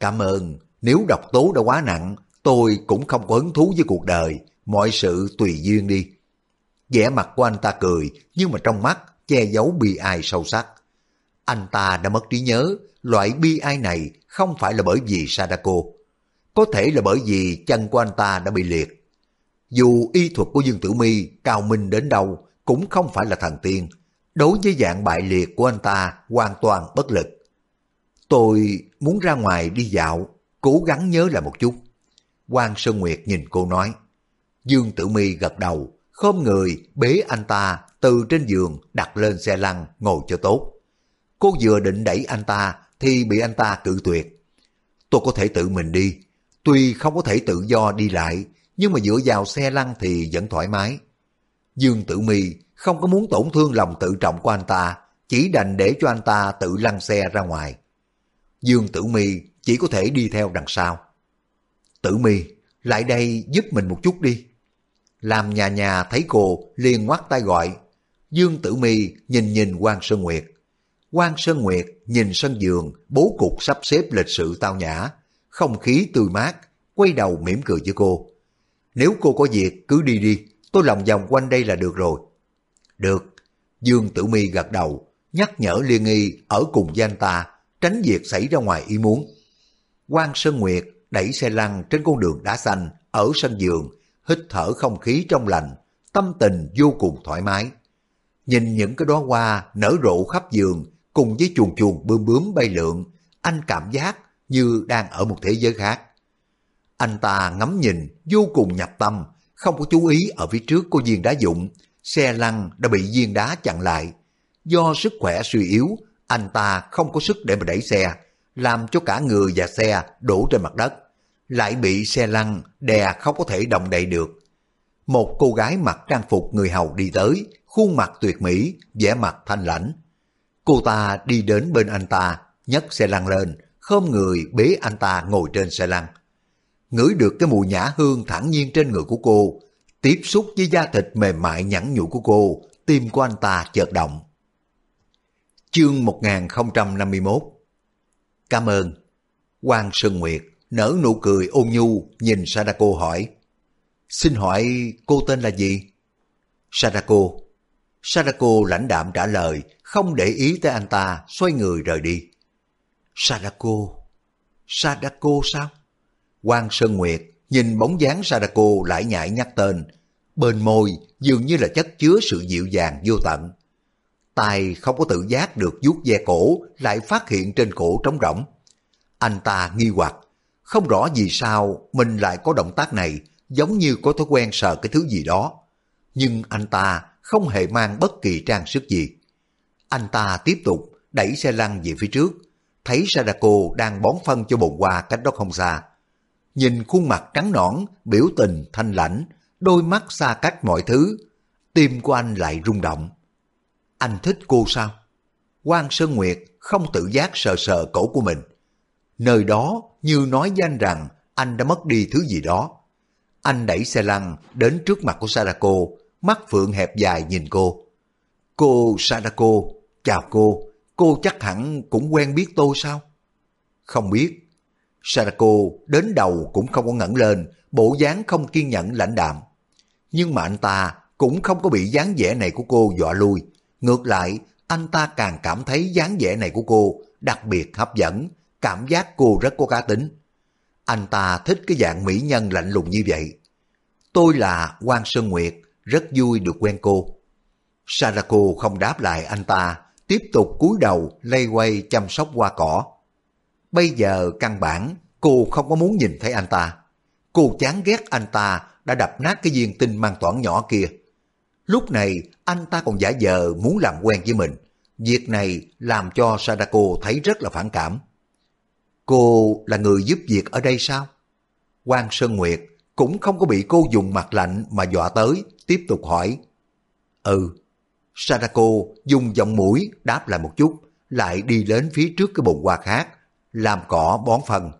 Cảm ơn, nếu độc tố đã quá nặng, tôi cũng không có hứng thú với cuộc đời, mọi sự tùy duyên đi. vẻ mặt của anh ta cười, nhưng mà trong mắt che giấu bi ai sâu sắc. Anh ta đã mất trí nhớ, loại bi ai này không phải là bởi vì Sadako. Có thể là bởi vì chân của anh ta đã bị liệt. Dù y thuật của Dương Tử Mi cao minh đến đâu cũng không phải là thần tiên. Đối với dạng bại liệt của anh ta hoàn toàn bất lực. Tôi muốn ra ngoài đi dạo, cố gắng nhớ lại một chút. Quan Sơn Nguyệt nhìn cô nói. Dương Tử Mi gật đầu, khom người bế anh ta từ trên giường đặt lên xe lăn ngồi cho tốt. Cô vừa định đẩy anh ta thì bị anh ta cự tuyệt. Tôi có thể tự mình đi, tuy không có thể tự do đi lại, nhưng mà dựa vào xe lăn thì vẫn thoải mái. Dương Tử Mi không có muốn tổn thương lòng tự trọng của anh ta, chỉ đành để cho anh ta tự lăn xe ra ngoài. Dương Tử Mi chỉ có thể đi theo đằng sau. Tử Mi, lại đây giúp mình một chút đi. Làm nhà nhà thấy cô liền ngoắt tay gọi. Dương Tử Mi nhìn nhìn quan Sơn Nguyệt. quan Sơn Nguyệt nhìn sân giường, bố cục sắp xếp lịch sự tao nhã, không khí tươi mát, quay đầu mỉm cười với cô. Nếu cô có việc cứ đi đi, tôi lòng vòng quanh đây là được rồi. Được, Dương Tử Mi gật đầu, nhắc nhở Liên Nghi ở cùng với anh ta, tránh việc xảy ra ngoài ý muốn. quan Sơn Nguyệt đẩy xe lăn trên con đường đá xanh ở sân giường, hít thở không khí trong lành, tâm tình vô cùng thoải mái. Nhìn những cái đóa hoa nở rộ khắp giường cùng với chuồn chuồn bươm bướm bay lượn, anh cảm giác như đang ở một thế giới khác. Anh ta ngắm nhìn vô cùng nhập tâm, không có chú ý ở phía trước của viên đá dụng, xe lăn đã bị viên đá chặn lại. Do sức khỏe suy yếu, anh ta không có sức để mà đẩy xe, làm cho cả người và xe đổ trên mặt đất, lại bị xe lăn đè không có thể động đậy được. Một cô gái mặc trang phục người hầu đi tới, khuôn mặt tuyệt mỹ, vẻ mặt thanh lãnh. Cô ta đi đến bên anh ta, nhấc xe lăn lên, khom người bế anh ta ngồi trên xe lăn. Ngửi được cái mùi nhã hương thản nhiên trên người của cô, tiếp xúc với da thịt mềm mại nhẵn nhụi của cô, tim của anh ta chợt động. Chương 1051 Cảm ơn. Quang Sơn Nguyệt nở nụ cười ôn nhu nhìn Sadako hỏi. Xin hỏi cô tên là gì? Sadako. Sadako lãnh đạm trả lời, không để ý tới anh ta, xoay người rời đi. Sadako. Sadako sao? Quang Sơn Nguyệt nhìn bóng dáng Sadako lại nhại nhắc tên. Bên môi dường như là chất chứa sự dịu dàng vô tận. Tài không có tự giác được vuốt ve cổ lại phát hiện trên cổ trống rỗng. Anh ta nghi hoặc, không rõ vì sao mình lại có động tác này giống như có thói quen sợ cái thứ gì đó. Nhưng anh ta không hề mang bất kỳ trang sức gì. Anh ta tiếp tục đẩy xe lăn về phía trước, thấy Sadako đang bón phân cho bồn hoa cách đó không xa. Nhìn khuôn mặt trắng nõn, biểu tình thanh lãnh, đôi mắt xa cách mọi thứ, tim của anh lại rung động. Anh thích cô sao? Quang Sơn Nguyệt không tự giác sờ sờ cổ của mình. Nơi đó như nói với anh rằng anh đã mất đi thứ gì đó. Anh đẩy xe lăn đến trước mặt của Sadako, mắt phượng hẹp dài nhìn cô. Cô Sadako, chào cô, cô chắc hẳn cũng quen biết tôi sao? Không biết. Sarako đến đầu cũng không có ngẩng lên, bộ dáng không kiên nhẫn lãnh đạm. Nhưng mà anh ta cũng không có bị dáng vẻ này của cô dọa lui. Ngược lại, anh ta càng cảm thấy dáng vẻ này của cô đặc biệt hấp dẫn, cảm giác cô rất có cá tính. Anh ta thích cái dạng mỹ nhân lạnh lùng như vậy. Tôi là Quang Sơn Nguyệt, rất vui được quen cô. Sarako không đáp lại anh ta, tiếp tục cúi đầu lây quay chăm sóc hoa cỏ. Bây giờ căn bản cô không có muốn nhìn thấy anh ta. Cô chán ghét anh ta đã đập nát cái viên tinh mang toản nhỏ kia. Lúc này anh ta còn giả vờ muốn làm quen với mình. Việc này làm cho Sadako thấy rất là phản cảm. Cô là người giúp việc ở đây sao? Quang Sơn Nguyệt cũng không có bị cô dùng mặt lạnh mà dọa tới, tiếp tục hỏi. Ừ. Sadako dùng giọng mũi đáp lại một chút, lại đi đến phía trước cái bồn hoa khác, làm cỏ bón phân.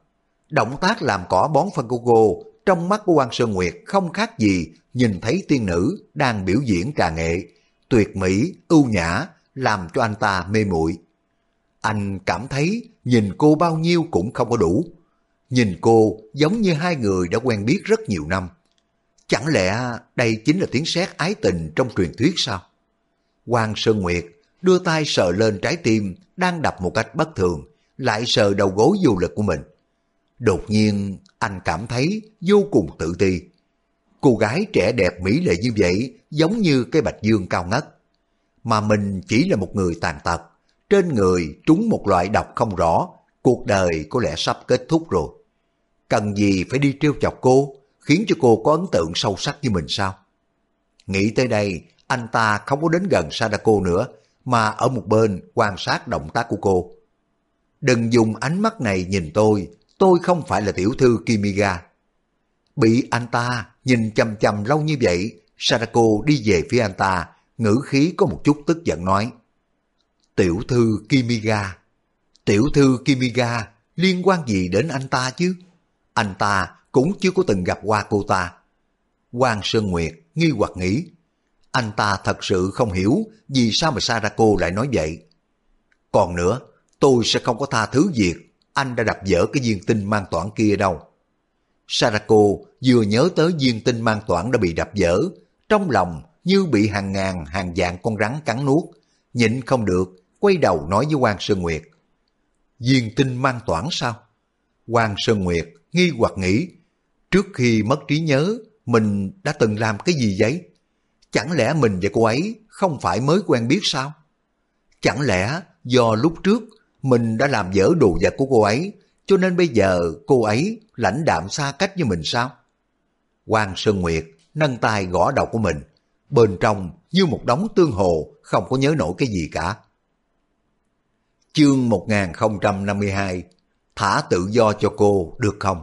Động tác làm cỏ bón phân của cô trong mắt của quan Sơn Nguyệt không khác gì nhìn thấy tiên nữ đang biểu diễn trà nghệ, tuyệt mỹ, ưu nhã, làm cho anh ta mê muội. Anh cảm thấy nhìn cô bao nhiêu cũng không có đủ. Nhìn cô giống như hai người đã quen biết rất nhiều năm. Chẳng lẽ đây chính là tiếng sét ái tình trong truyền thuyết sao? Quang Sơn Nguyệt đưa tay sờ lên trái tim đang đập một cách bất thường, lại sờ đầu gối vô lực của mình. Đột nhiên, anh cảm thấy vô cùng tự ti. Cô gái trẻ đẹp mỹ lệ như vậy giống như cái bạch dương cao ngất. Mà mình chỉ là một người tàn tật, trên người trúng một loại độc không rõ, cuộc đời có lẽ sắp kết thúc rồi. Cần gì phải đi trêu chọc cô, khiến cho cô có ấn tượng sâu sắc như mình sao? Nghĩ tới đây, anh ta không có đến gần Sadako nữa, mà ở một bên quan sát động tác của cô. Đừng dùng ánh mắt này nhìn tôi, tôi không phải là tiểu thư Kimiga. Bị anh ta nhìn chầm chầm lâu như vậy, Sarako đi về phía anh ta, ngữ khí có một chút tức giận nói. Tiểu thư Kimiga, tiểu thư Kimiga liên quan gì đến anh ta chứ? Anh ta cũng chưa có từng gặp qua cô ta. Quan Sơn Nguyệt nghi hoặc nghĩ, anh ta thật sự không hiểu vì sao mà Sarako lại nói vậy. Còn nữa, tôi sẽ không có tha thứ việc anh đã đập dở cái viên tinh mang toản kia đâu. Sarako vừa nhớ tới viên tinh mang toản đã bị đập dở, trong lòng như bị hàng ngàn hàng vạn con rắn cắn nuốt, nhịn không được, quay đầu nói với Quan Sơn Nguyệt. Viên tinh mang toản sao? Quan Sơn Nguyệt nghi hoặc nghĩ, trước khi mất trí nhớ, mình đã từng làm cái gì vậy? Chẳng lẽ mình và cô ấy không phải mới quen biết sao? Chẳng lẽ do lúc trước mình đã làm dở đồ vật của cô ấy, cho nên bây giờ cô ấy lãnh đạm xa cách với mình sao? Quang Sơn Nguyệt nâng tay gõ đầu của mình, bên trong như một đống tương hồ không có nhớ nổi cái gì cả. Chương 1052 Thả tự do cho cô được không?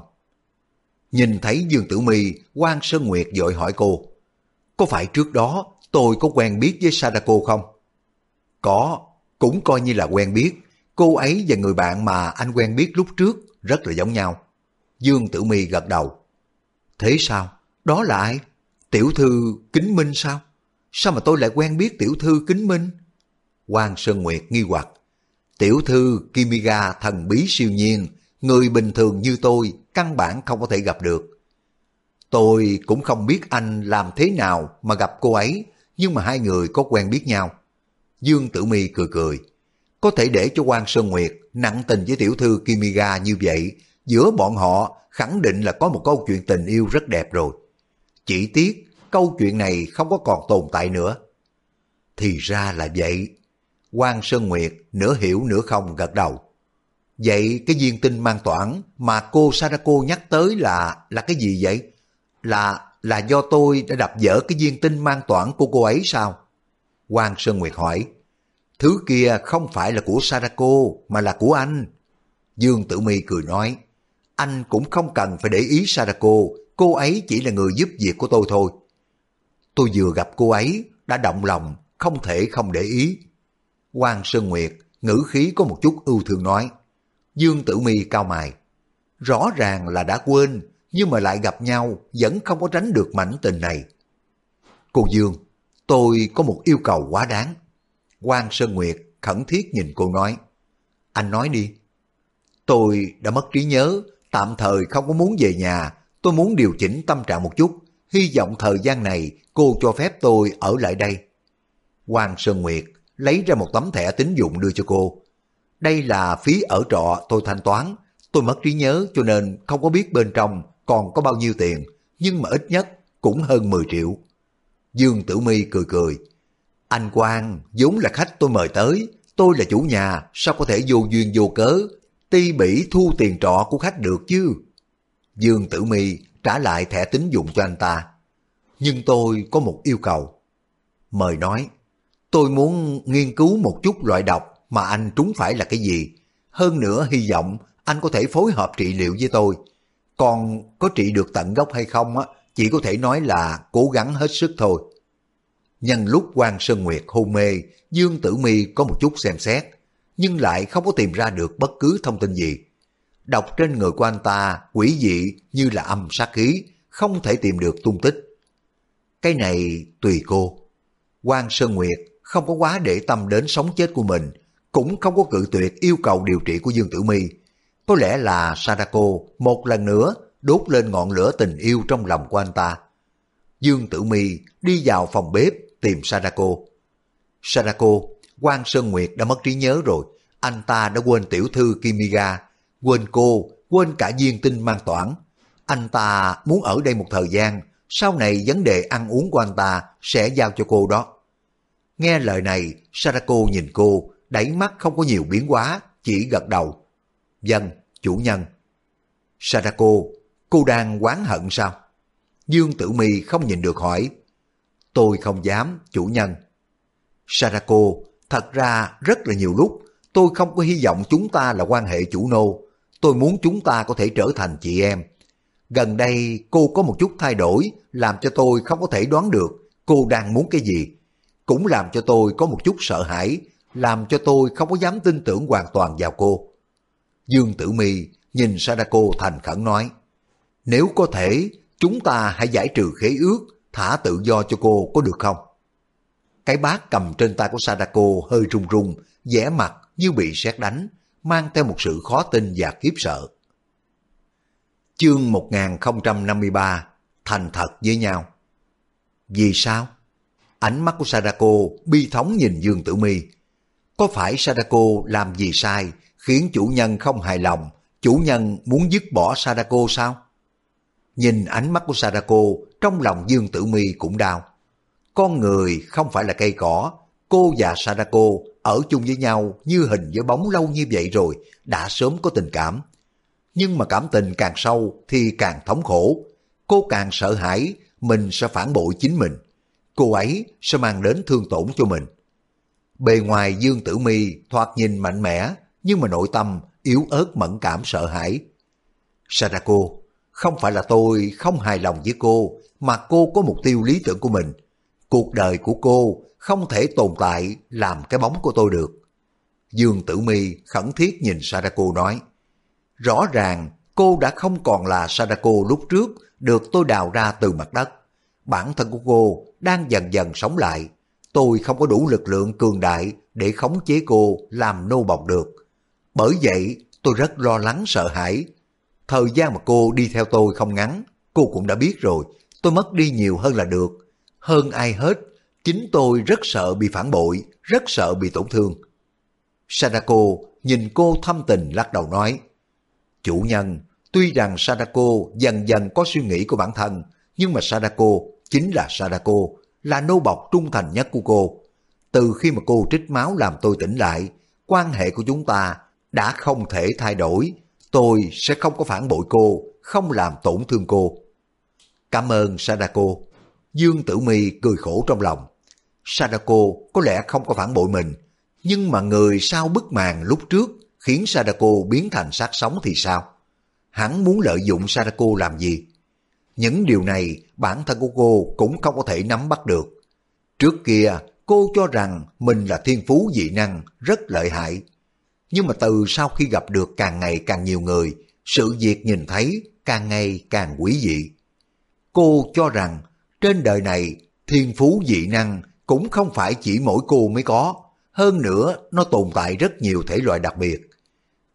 Nhìn thấy Dương Tử Mi, Quang Sơn Nguyệt dội hỏi cô có phải trước đó tôi có quen biết với Sadako không? Có, cũng coi như là quen biết. Cô ấy và người bạn mà anh quen biết lúc trước rất là giống nhau. Dương Tử Mi gật đầu. Thế sao? Đó là ai? Tiểu thư Kính Minh sao? Sao mà tôi lại quen biết tiểu thư Kính Minh? Quang Sơn Nguyệt nghi hoặc. Tiểu thư Kimiga thần bí siêu nhiên, người bình thường như tôi căn bản không có thể gặp được. Tôi cũng không biết anh làm thế nào mà gặp cô ấy, nhưng mà hai người có quen biết nhau. Dương Tử Mi cười cười. Có thể để cho quan Sơn Nguyệt nặng tình với tiểu thư Kimiga như vậy, giữa bọn họ khẳng định là có một câu chuyện tình yêu rất đẹp rồi. Chỉ tiếc, câu chuyện này không có còn tồn tại nữa. Thì ra là vậy. quan Sơn Nguyệt nửa hiểu nửa không gật đầu. Vậy cái viên tinh mang toản mà cô Sarako nhắc tới là là cái gì vậy? Là, là do tôi đã đập dở cái viên tinh mang toản của cô ấy sao? Quang Sơn Nguyệt hỏi. Thứ kia không phải là của Sarako mà là của anh. Dương Tử Mi cười nói. Anh cũng không cần phải để ý Sarako, cô ấy chỉ là người giúp việc của tôi thôi. Tôi vừa gặp cô ấy, đã động lòng, không thể không để ý. Quang Sơn Nguyệt, ngữ khí có một chút ưu thương nói. Dương Tử Mi cao mày. Rõ ràng là đã quên nhưng mà lại gặp nhau vẫn không có tránh được mảnh tình này. Cô Dương, tôi có một yêu cầu quá đáng. Quang Sơn Nguyệt khẩn thiết nhìn cô nói. Anh nói đi. Tôi đã mất trí nhớ, tạm thời không có muốn về nhà. Tôi muốn điều chỉnh tâm trạng một chút. Hy vọng thời gian này cô cho phép tôi ở lại đây. Quang Sơn Nguyệt lấy ra một tấm thẻ tín dụng đưa cho cô. Đây là phí ở trọ tôi thanh toán. Tôi mất trí nhớ cho nên không có biết bên trong còn có bao nhiêu tiền, nhưng mà ít nhất cũng hơn 10 triệu. Dương Tử Mi cười cười. Anh Quang, vốn là khách tôi mời tới, tôi là chủ nhà, sao có thể vô duyên vô cớ, ti bỉ thu tiền trọ của khách được chứ? Dương Tử Mi trả lại thẻ tín dụng cho anh ta. Nhưng tôi có một yêu cầu. Mời nói, tôi muốn nghiên cứu một chút loại độc mà anh trúng phải là cái gì. Hơn nữa hy vọng anh có thể phối hợp trị liệu với tôi, còn có trị được tận gốc hay không á, chỉ có thể nói là cố gắng hết sức thôi. Nhân lúc quan Sơn Nguyệt hôn mê, Dương Tử Mi có một chút xem xét, nhưng lại không có tìm ra được bất cứ thông tin gì. Đọc trên người của anh ta quỷ dị như là âm sát khí, không thể tìm được tung tích. Cái này tùy cô. quan Sơn Nguyệt không có quá để tâm đến sống chết của mình, cũng không có cự tuyệt yêu cầu điều trị của Dương Tử Mi, có lẽ là Sadako một lần nữa đốt lên ngọn lửa tình yêu trong lòng của anh ta. Dương Tử Mi đi vào phòng bếp tìm Sadako. Sadako, quan Sơn Nguyệt đã mất trí nhớ rồi. Anh ta đã quên tiểu thư Kimiga, quên cô, quên cả viên tinh mang toản. Anh ta muốn ở đây một thời gian, sau này vấn đề ăn uống của anh ta sẽ giao cho cô đó. Nghe lời này, Sarako nhìn cô, đáy mắt không có nhiều biến hóa, chỉ gật đầu. Dân, chủ nhân. Sarako, cô đang oán hận sao? Dương Tử Mi không nhìn được hỏi. Tôi không dám, chủ nhân. Sarako, thật ra rất là nhiều lúc tôi không có hy vọng chúng ta là quan hệ chủ nô. Tôi muốn chúng ta có thể trở thành chị em. Gần đây cô có một chút thay đổi làm cho tôi không có thể đoán được cô đang muốn cái gì. Cũng làm cho tôi có một chút sợ hãi, làm cho tôi không có dám tin tưởng hoàn toàn vào cô. Dương Tử Mi nhìn Sadako thành khẩn nói, nếu có thể, chúng ta hãy giải trừ khế ước, thả tự do cho cô có được không? Cái bát cầm trên tay của Sadako hơi run run, vẻ mặt như bị sét đánh, mang theo một sự khó tin và kiếp sợ. Chương 1053 Thành thật với nhau Vì sao? Ánh mắt của Sadako bi thống nhìn Dương Tử Mi. Có phải Sadako làm gì sai khiến chủ nhân không hài lòng, chủ nhân muốn dứt bỏ Sadako sao? Nhìn ánh mắt của Sadako, trong lòng Dương Tử Mi cũng đau. Con người không phải là cây cỏ, cô và Sadako ở chung với nhau như hình với bóng lâu như vậy rồi, đã sớm có tình cảm. Nhưng mà cảm tình càng sâu thì càng thống khổ. Cô càng sợ hãi mình sẽ phản bội chính mình. Cô ấy sẽ mang đến thương tổn cho mình. Bề ngoài Dương Tử Mi thoạt nhìn mạnh mẽ, nhưng mà nội tâm yếu ớt mẫn cảm sợ hãi. Sadako, không phải là tôi không hài lòng với cô, mà cô có mục tiêu lý tưởng của mình. Cuộc đời của cô không thể tồn tại làm cái bóng của tôi được. Dương Tử Mi khẩn thiết nhìn Sadako nói, rõ ràng cô đã không còn là Sadako lúc trước được tôi đào ra từ mặt đất. Bản thân của cô đang dần dần sống lại. Tôi không có đủ lực lượng cường đại để khống chế cô làm nô bọc được. Bởi vậy tôi rất lo lắng sợ hãi. Thời gian mà cô đi theo tôi không ngắn, cô cũng đã biết rồi, tôi mất đi nhiều hơn là được. Hơn ai hết, chính tôi rất sợ bị phản bội, rất sợ bị tổn thương. Sadako nhìn cô thâm tình lắc đầu nói, Chủ nhân, tuy rằng Sadako dần dần có suy nghĩ của bản thân, nhưng mà Sadako chính là Sadako, là nô bọc trung thành nhất của cô. Từ khi mà cô trích máu làm tôi tỉnh lại, quan hệ của chúng ta đã không thể thay đổi. Tôi sẽ không có phản bội cô, không làm tổn thương cô. Cảm ơn Sadako. Dương Tử Mi cười khổ trong lòng. Sadako có lẽ không có phản bội mình, nhưng mà người sao bức màn lúc trước khiến Sadako biến thành sát sống thì sao? Hắn muốn lợi dụng Sadako làm gì? Những điều này bản thân của cô cũng không có thể nắm bắt được. Trước kia cô cho rằng mình là thiên phú dị năng rất lợi hại. Nhưng mà từ sau khi gặp được càng ngày càng nhiều người, sự việc nhìn thấy càng ngày càng quý dị. Cô cho rằng trên đời này thiên phú dị năng cũng không phải chỉ mỗi cô mới có, hơn nữa nó tồn tại rất nhiều thể loại đặc biệt.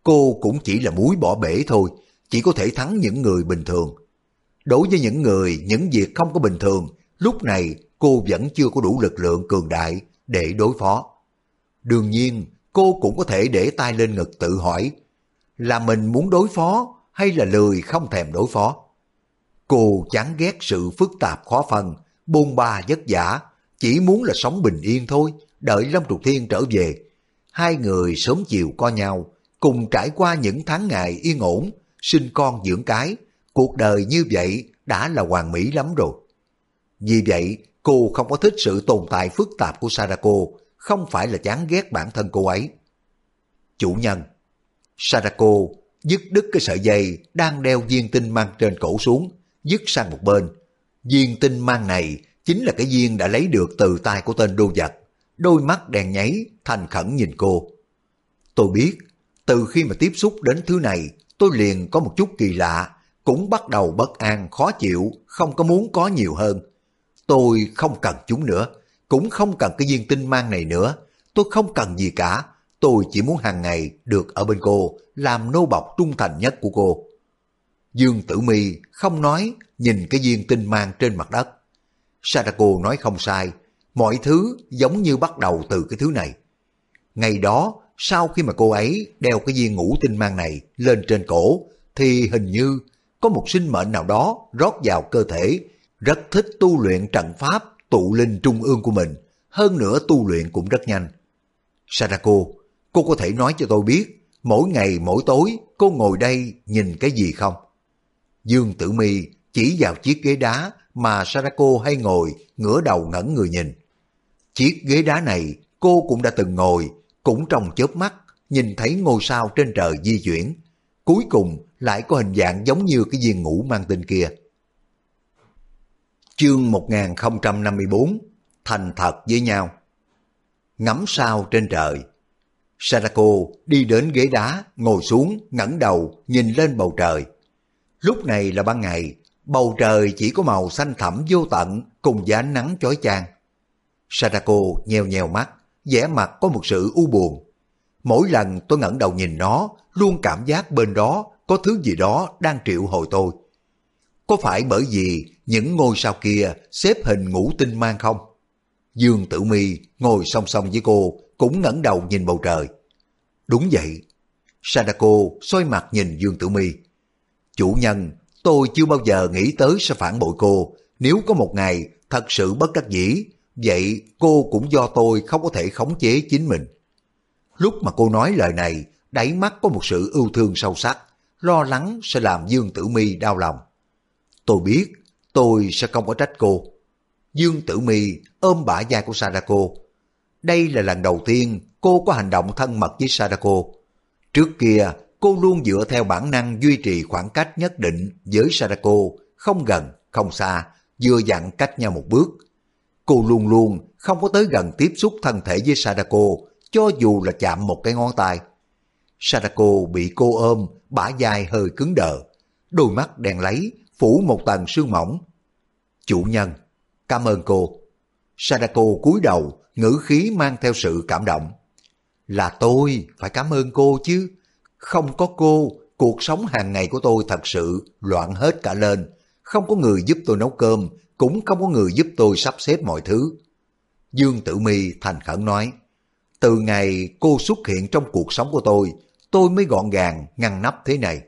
Cô cũng chỉ là muối bỏ bể thôi, chỉ có thể thắng những người bình thường. Đối với những người, những việc không có bình thường, lúc này cô vẫn chưa có đủ lực lượng cường đại để đối phó. Đương nhiên, cô cũng có thể để tay lên ngực tự hỏi, là mình muốn đối phó hay là lười không thèm đối phó. Cô chán ghét sự phức tạp khó phân, bôn ba vất vả, chỉ muốn là sống bình yên thôi, đợi Lâm Trục Thiên trở về. Hai người sớm chiều co nhau, cùng trải qua những tháng ngày yên ổn, sinh con dưỡng cái, cuộc đời như vậy đã là hoàn mỹ lắm rồi. Vì vậy, cô không có thích sự tồn tại phức tạp của Sadako, không phải là chán ghét bản thân cô ấy. Chủ nhân Sadako dứt đứt cái sợi dây đang đeo viên tinh mang trên cổ xuống, dứt sang một bên. Viên tinh mang này chính là cái viên đã lấy được từ tay của tên đô vật. Đôi mắt đèn nháy, thành khẩn nhìn cô. Tôi biết, từ khi mà tiếp xúc đến thứ này, tôi liền có một chút kỳ lạ, cũng bắt đầu bất an, khó chịu, không có muốn có nhiều hơn. Tôi không cần chúng nữa, cũng không cần cái viên tinh mang này nữa. Tôi không cần gì cả, tôi chỉ muốn hàng ngày được ở bên cô, làm nô bọc trung thành nhất của cô. Dương Tử Mi không nói, nhìn cái viên tinh mang trên mặt đất. Sadako nói không sai, mọi thứ giống như bắt đầu từ cái thứ này. Ngày đó, sau khi mà cô ấy đeo cái viên ngũ tinh mang này lên trên cổ, thì hình như có một sinh mệnh nào đó rót vào cơ thể, rất thích tu luyện trận pháp tụ linh trung ương của mình, hơn nữa tu luyện cũng rất nhanh. Sadako, cô có thể nói cho tôi biết, mỗi ngày mỗi tối cô ngồi đây nhìn cái gì không? Dương Tử Mi chỉ vào chiếc ghế đá mà Sadako hay ngồi, ngửa đầu ngẩn người nhìn. Chiếc ghế đá này cô cũng đã từng ngồi, cũng trong chớp mắt, nhìn thấy ngôi sao trên trời di chuyển. Cuối cùng lại có hình dạng giống như cái viên ngủ mang tên kia. Chương 1054 Thành thật với nhau Ngắm sao trên trời Sadako đi đến ghế đá, ngồi xuống, ngẩng đầu, nhìn lên bầu trời. Lúc này là ban ngày, bầu trời chỉ có màu xanh thẳm vô tận cùng với ánh nắng chói chang. Sadako nheo nheo mắt, vẻ mặt có một sự u buồn. Mỗi lần tôi ngẩng đầu nhìn nó, luôn cảm giác bên đó có thứ gì đó đang triệu hồi tôi. Có phải bởi vì những ngôi sao kia xếp hình ngũ tinh mang không? Dương Tử Mi ngồi song song với cô cũng ngẩng đầu nhìn bầu trời. Đúng vậy. Sadako xoay mặt nhìn Dương Tử Mi. Chủ nhân, tôi chưa bao giờ nghĩ tới sẽ phản bội cô. Nếu có một ngày thật sự bất đắc dĩ, vậy cô cũng do tôi không có thể khống chế chính mình. Lúc mà cô nói lời này, đáy mắt có một sự ưu thương sâu sắc, lo lắng sẽ làm Dương Tử Mi đau lòng. Tôi biết, tôi sẽ không có trách cô. Dương Tử Mi ôm bả vai của Sadako. Đây là lần đầu tiên cô có hành động thân mật với Sadako. Trước kia, cô luôn dựa theo bản năng duy trì khoảng cách nhất định với Sadako, không gần, không xa, vừa dặn cách nhau một bước. Cô luôn luôn không có tới gần tiếp xúc thân thể với Sadako, cho dù là chạm một cái ngón tay. Sadako bị cô ôm, bả vai hơi cứng đờ, đôi mắt đèn lấy, phủ một tầng sương mỏng. Chủ nhân, cảm ơn cô. Sadako cúi đầu, ngữ khí mang theo sự cảm động. Là tôi phải cảm ơn cô chứ. Không có cô, cuộc sống hàng ngày của tôi thật sự loạn hết cả lên. Không có người giúp tôi nấu cơm, cũng không có người giúp tôi sắp xếp mọi thứ. Dương Tử Mi thành khẩn nói, từ ngày cô xuất hiện trong cuộc sống của tôi, tôi mới gọn gàng ngăn nắp thế này.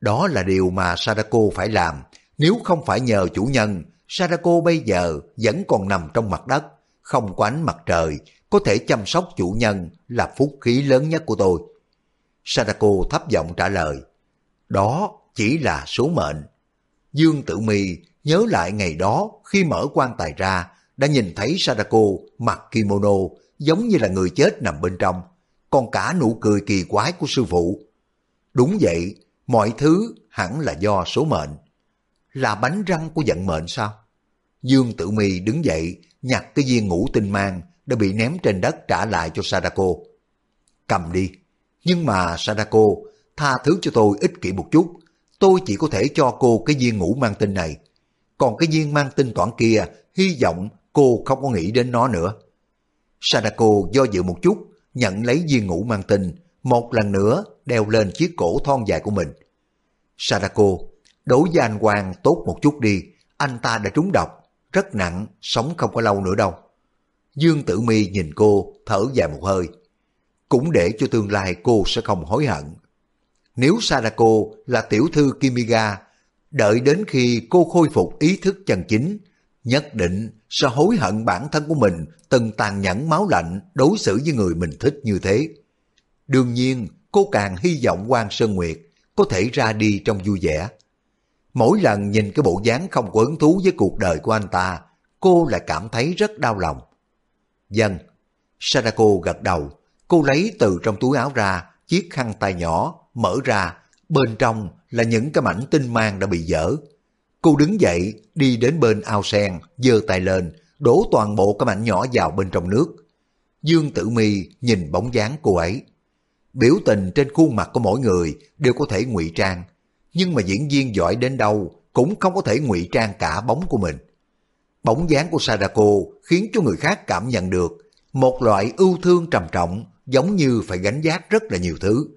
Đó là điều mà Sadako phải làm, nếu không phải nhờ chủ nhân, Sadako bây giờ vẫn còn nằm trong mặt đất, không có ánh mặt trời, có thể chăm sóc chủ nhân là phúc khí lớn nhất của tôi. Sadako thấp giọng trả lời, đó chỉ là số mệnh. Dương Tử Mi nhớ lại ngày đó khi mở quan tài ra, đã nhìn thấy Sadako mặc kimono giống như là người chết nằm bên trong, còn cả nụ cười kỳ quái của sư phụ. Đúng vậy, mọi thứ hẳn là do số mệnh. Là bánh răng của vận mệnh sao? Dương Tử Mi đứng dậy, nhặt cái viên ngũ tinh mang đã bị ném trên đất trả lại cho Sadako. Cầm đi. Nhưng mà Sadako, tha thứ cho tôi ích kỷ một chút. Tôi chỉ có thể cho cô cái viên ngũ mang tinh này. Còn cái viên mang tinh toản kia, hy vọng cô không có nghĩ đến nó nữa. Sadako do dự một chút, nhận lấy viên ngũ mang tinh, một lần nữa đeo lên chiếc cổ thon dài của mình. Sadako, đối với anh Quang tốt một chút đi, anh ta đã trúng độc, rất nặng, sống không có lâu nữa đâu. Dương Tử Mi nhìn cô, thở dài một hơi. Cũng để cho tương lai cô sẽ không hối hận. Nếu Sadako là tiểu thư Kimiga, đợi đến khi cô khôi phục ý thức chân chính, nhất định sẽ hối hận bản thân của mình từng tàn nhẫn máu lạnh đối xử với người mình thích như thế. Đương nhiên, cô càng hy vọng quan Sơn Nguyệt có thể ra đi trong vui vẻ. Mỗi lần nhìn cái bộ dáng không có hứng thú với cuộc đời của anh ta, cô lại cảm thấy rất đau lòng. Dân, Sadako gật đầu, cô lấy từ trong túi áo ra chiếc khăn tay nhỏ, mở ra, bên trong là những cái mảnh tinh mang đã bị dở. Cô đứng dậy, đi đến bên ao sen, giơ tay lên, đổ toàn bộ cái mảnh nhỏ vào bên trong nước. Dương Tử Mi nhìn bóng dáng cô ấy. Biểu tình trên khuôn mặt của mỗi người đều có thể ngụy trang, nhưng mà diễn viên giỏi đến đâu cũng không có thể ngụy trang cả bóng của mình. Bóng dáng của Sadako khiến cho người khác cảm nhận được một loại ưu thương trầm trọng giống như phải gánh giác rất là nhiều thứ.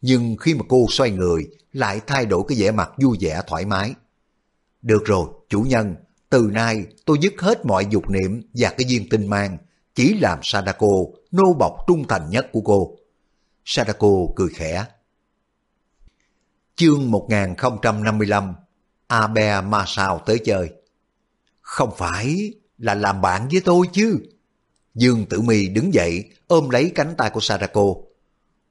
Nhưng khi mà cô xoay người lại thay đổi cái vẻ mặt vui vẻ thoải mái. Được rồi, chủ nhân, từ nay tôi dứt hết mọi dục niệm và cái viên tinh mang, chỉ làm Sadako nô bọc trung thành nhất của cô. Sadako cười khẽ. Chương 1055 Abe Masao tới chơi. Không phải là làm bạn với tôi chứ. Dương Tử Mi đứng dậy ôm lấy cánh tay của Sadako.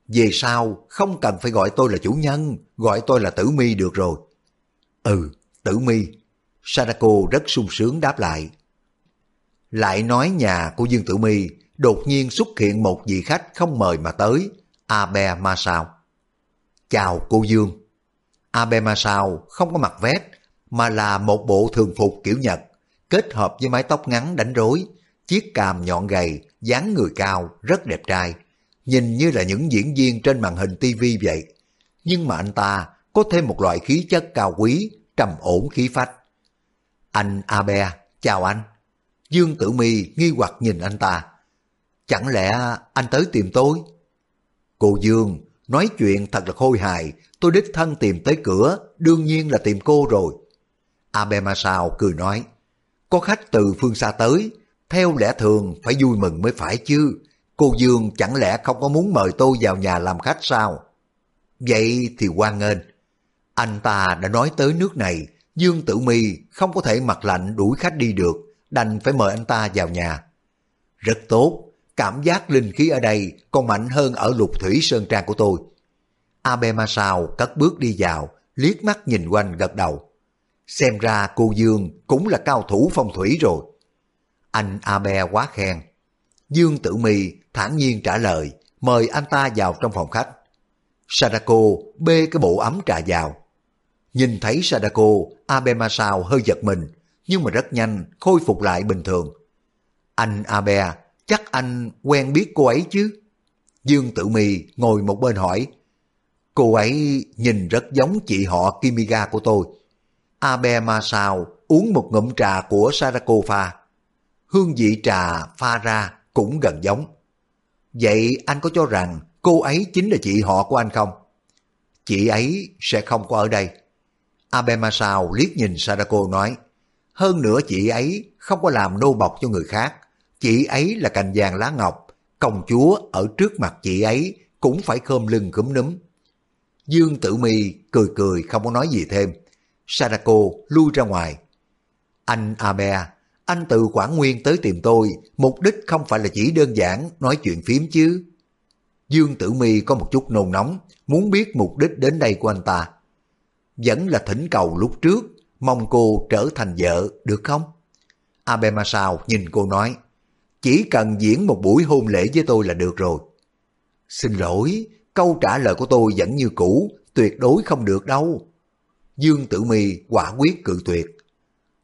Về sau không cần phải gọi tôi là chủ nhân, gọi tôi là Tử Mi được rồi. Ừ, Tử Mi. Sadako rất sung sướng đáp lại. Lại nói nhà của Dương Tử Mi đột nhiên xuất hiện một vị khách không mời mà tới, Abe Masao. Chào cô Dương. Abe Masao không có mặc vest, mà là một bộ thường phục kiểu Nhật, kết hợp với mái tóc ngắn đánh rối, chiếc càm nhọn gầy, dáng người cao, rất đẹp trai. Nhìn như là những diễn viên trên màn hình tivi vậy. Nhưng mà anh ta có thêm một loại khí chất cao quý, trầm ổn khí phách. Anh Abe, chào anh. Dương Tử Mi nghi hoặc nhìn anh ta. Chẳng lẽ anh tới tìm tôi? Cô Dương, nói chuyện thật là khôi hài, tôi đích thân tìm tới cửa, đương nhiên là tìm cô rồi. Abema Sao cười nói, có khách từ phương xa tới, theo lẽ thường phải vui mừng mới phải chứ. Cô Dương chẳng lẽ không có muốn mời tôi vào nhà làm khách sao? Vậy thì quan nghênh. Anh ta đã nói tới nước này, Dương Tử Mi không có thể mặc lạnh đuổi khách đi được, đành phải mời anh ta vào nhà. Rất tốt, cảm giác linh khí ở đây còn mạnh hơn ở lục thủy sơn trang của tôi. Abe Masao cất bước đi vào, liếc mắt nhìn quanh gật đầu. Xem ra cô Dương cũng là cao thủ phong thủy rồi. Anh Abe quá khen. Dương Tử Mi thản nhiên trả lời, mời anh ta vào trong phòng khách. Sadako bê cái bộ ấm trà vào. Nhìn thấy Sadako, Abe Masao hơi giật mình, nhưng mà rất nhanh khôi phục lại bình thường. Anh Abe, chắc anh quen biết cô ấy chứ? Dương Tử Mì ngồi một bên hỏi. Cô ấy nhìn rất giống chị họ Kimiga của tôi. Abe Masao uống một ngụm trà của Sarako pha. Hương vị trà pha ra cũng gần giống. Vậy anh có cho rằng cô ấy chính là chị họ của anh không? Chị ấy sẽ không có ở đây. Abe Masao liếc nhìn Sarako nói, hơn nữa chị ấy không có làm nô bọc cho người khác. Chị ấy là cành vàng lá ngọc, công chúa ở trước mặt chị ấy cũng phải khom lưng cúm núm. Dương Tử Mi cười cười không có nói gì thêm. Sadako lui ra ngoài. Anh Abe, anh từ Quảng Nguyên tới tìm tôi, mục đích không phải là chỉ đơn giản nói chuyện phím chứ. Dương Tử Mi có một chút nôn nóng, muốn biết mục đích đến đây của anh ta. Vẫn là thỉnh cầu lúc trước, mong cô trở thành vợ, được không? Abe Masao nhìn cô nói, chỉ cần diễn một buổi hôn lễ với tôi là được rồi. Xin lỗi, câu trả lời của tôi vẫn như cũ, tuyệt đối không được đâu. Dương Tử Mi quả quyết cự tuyệt.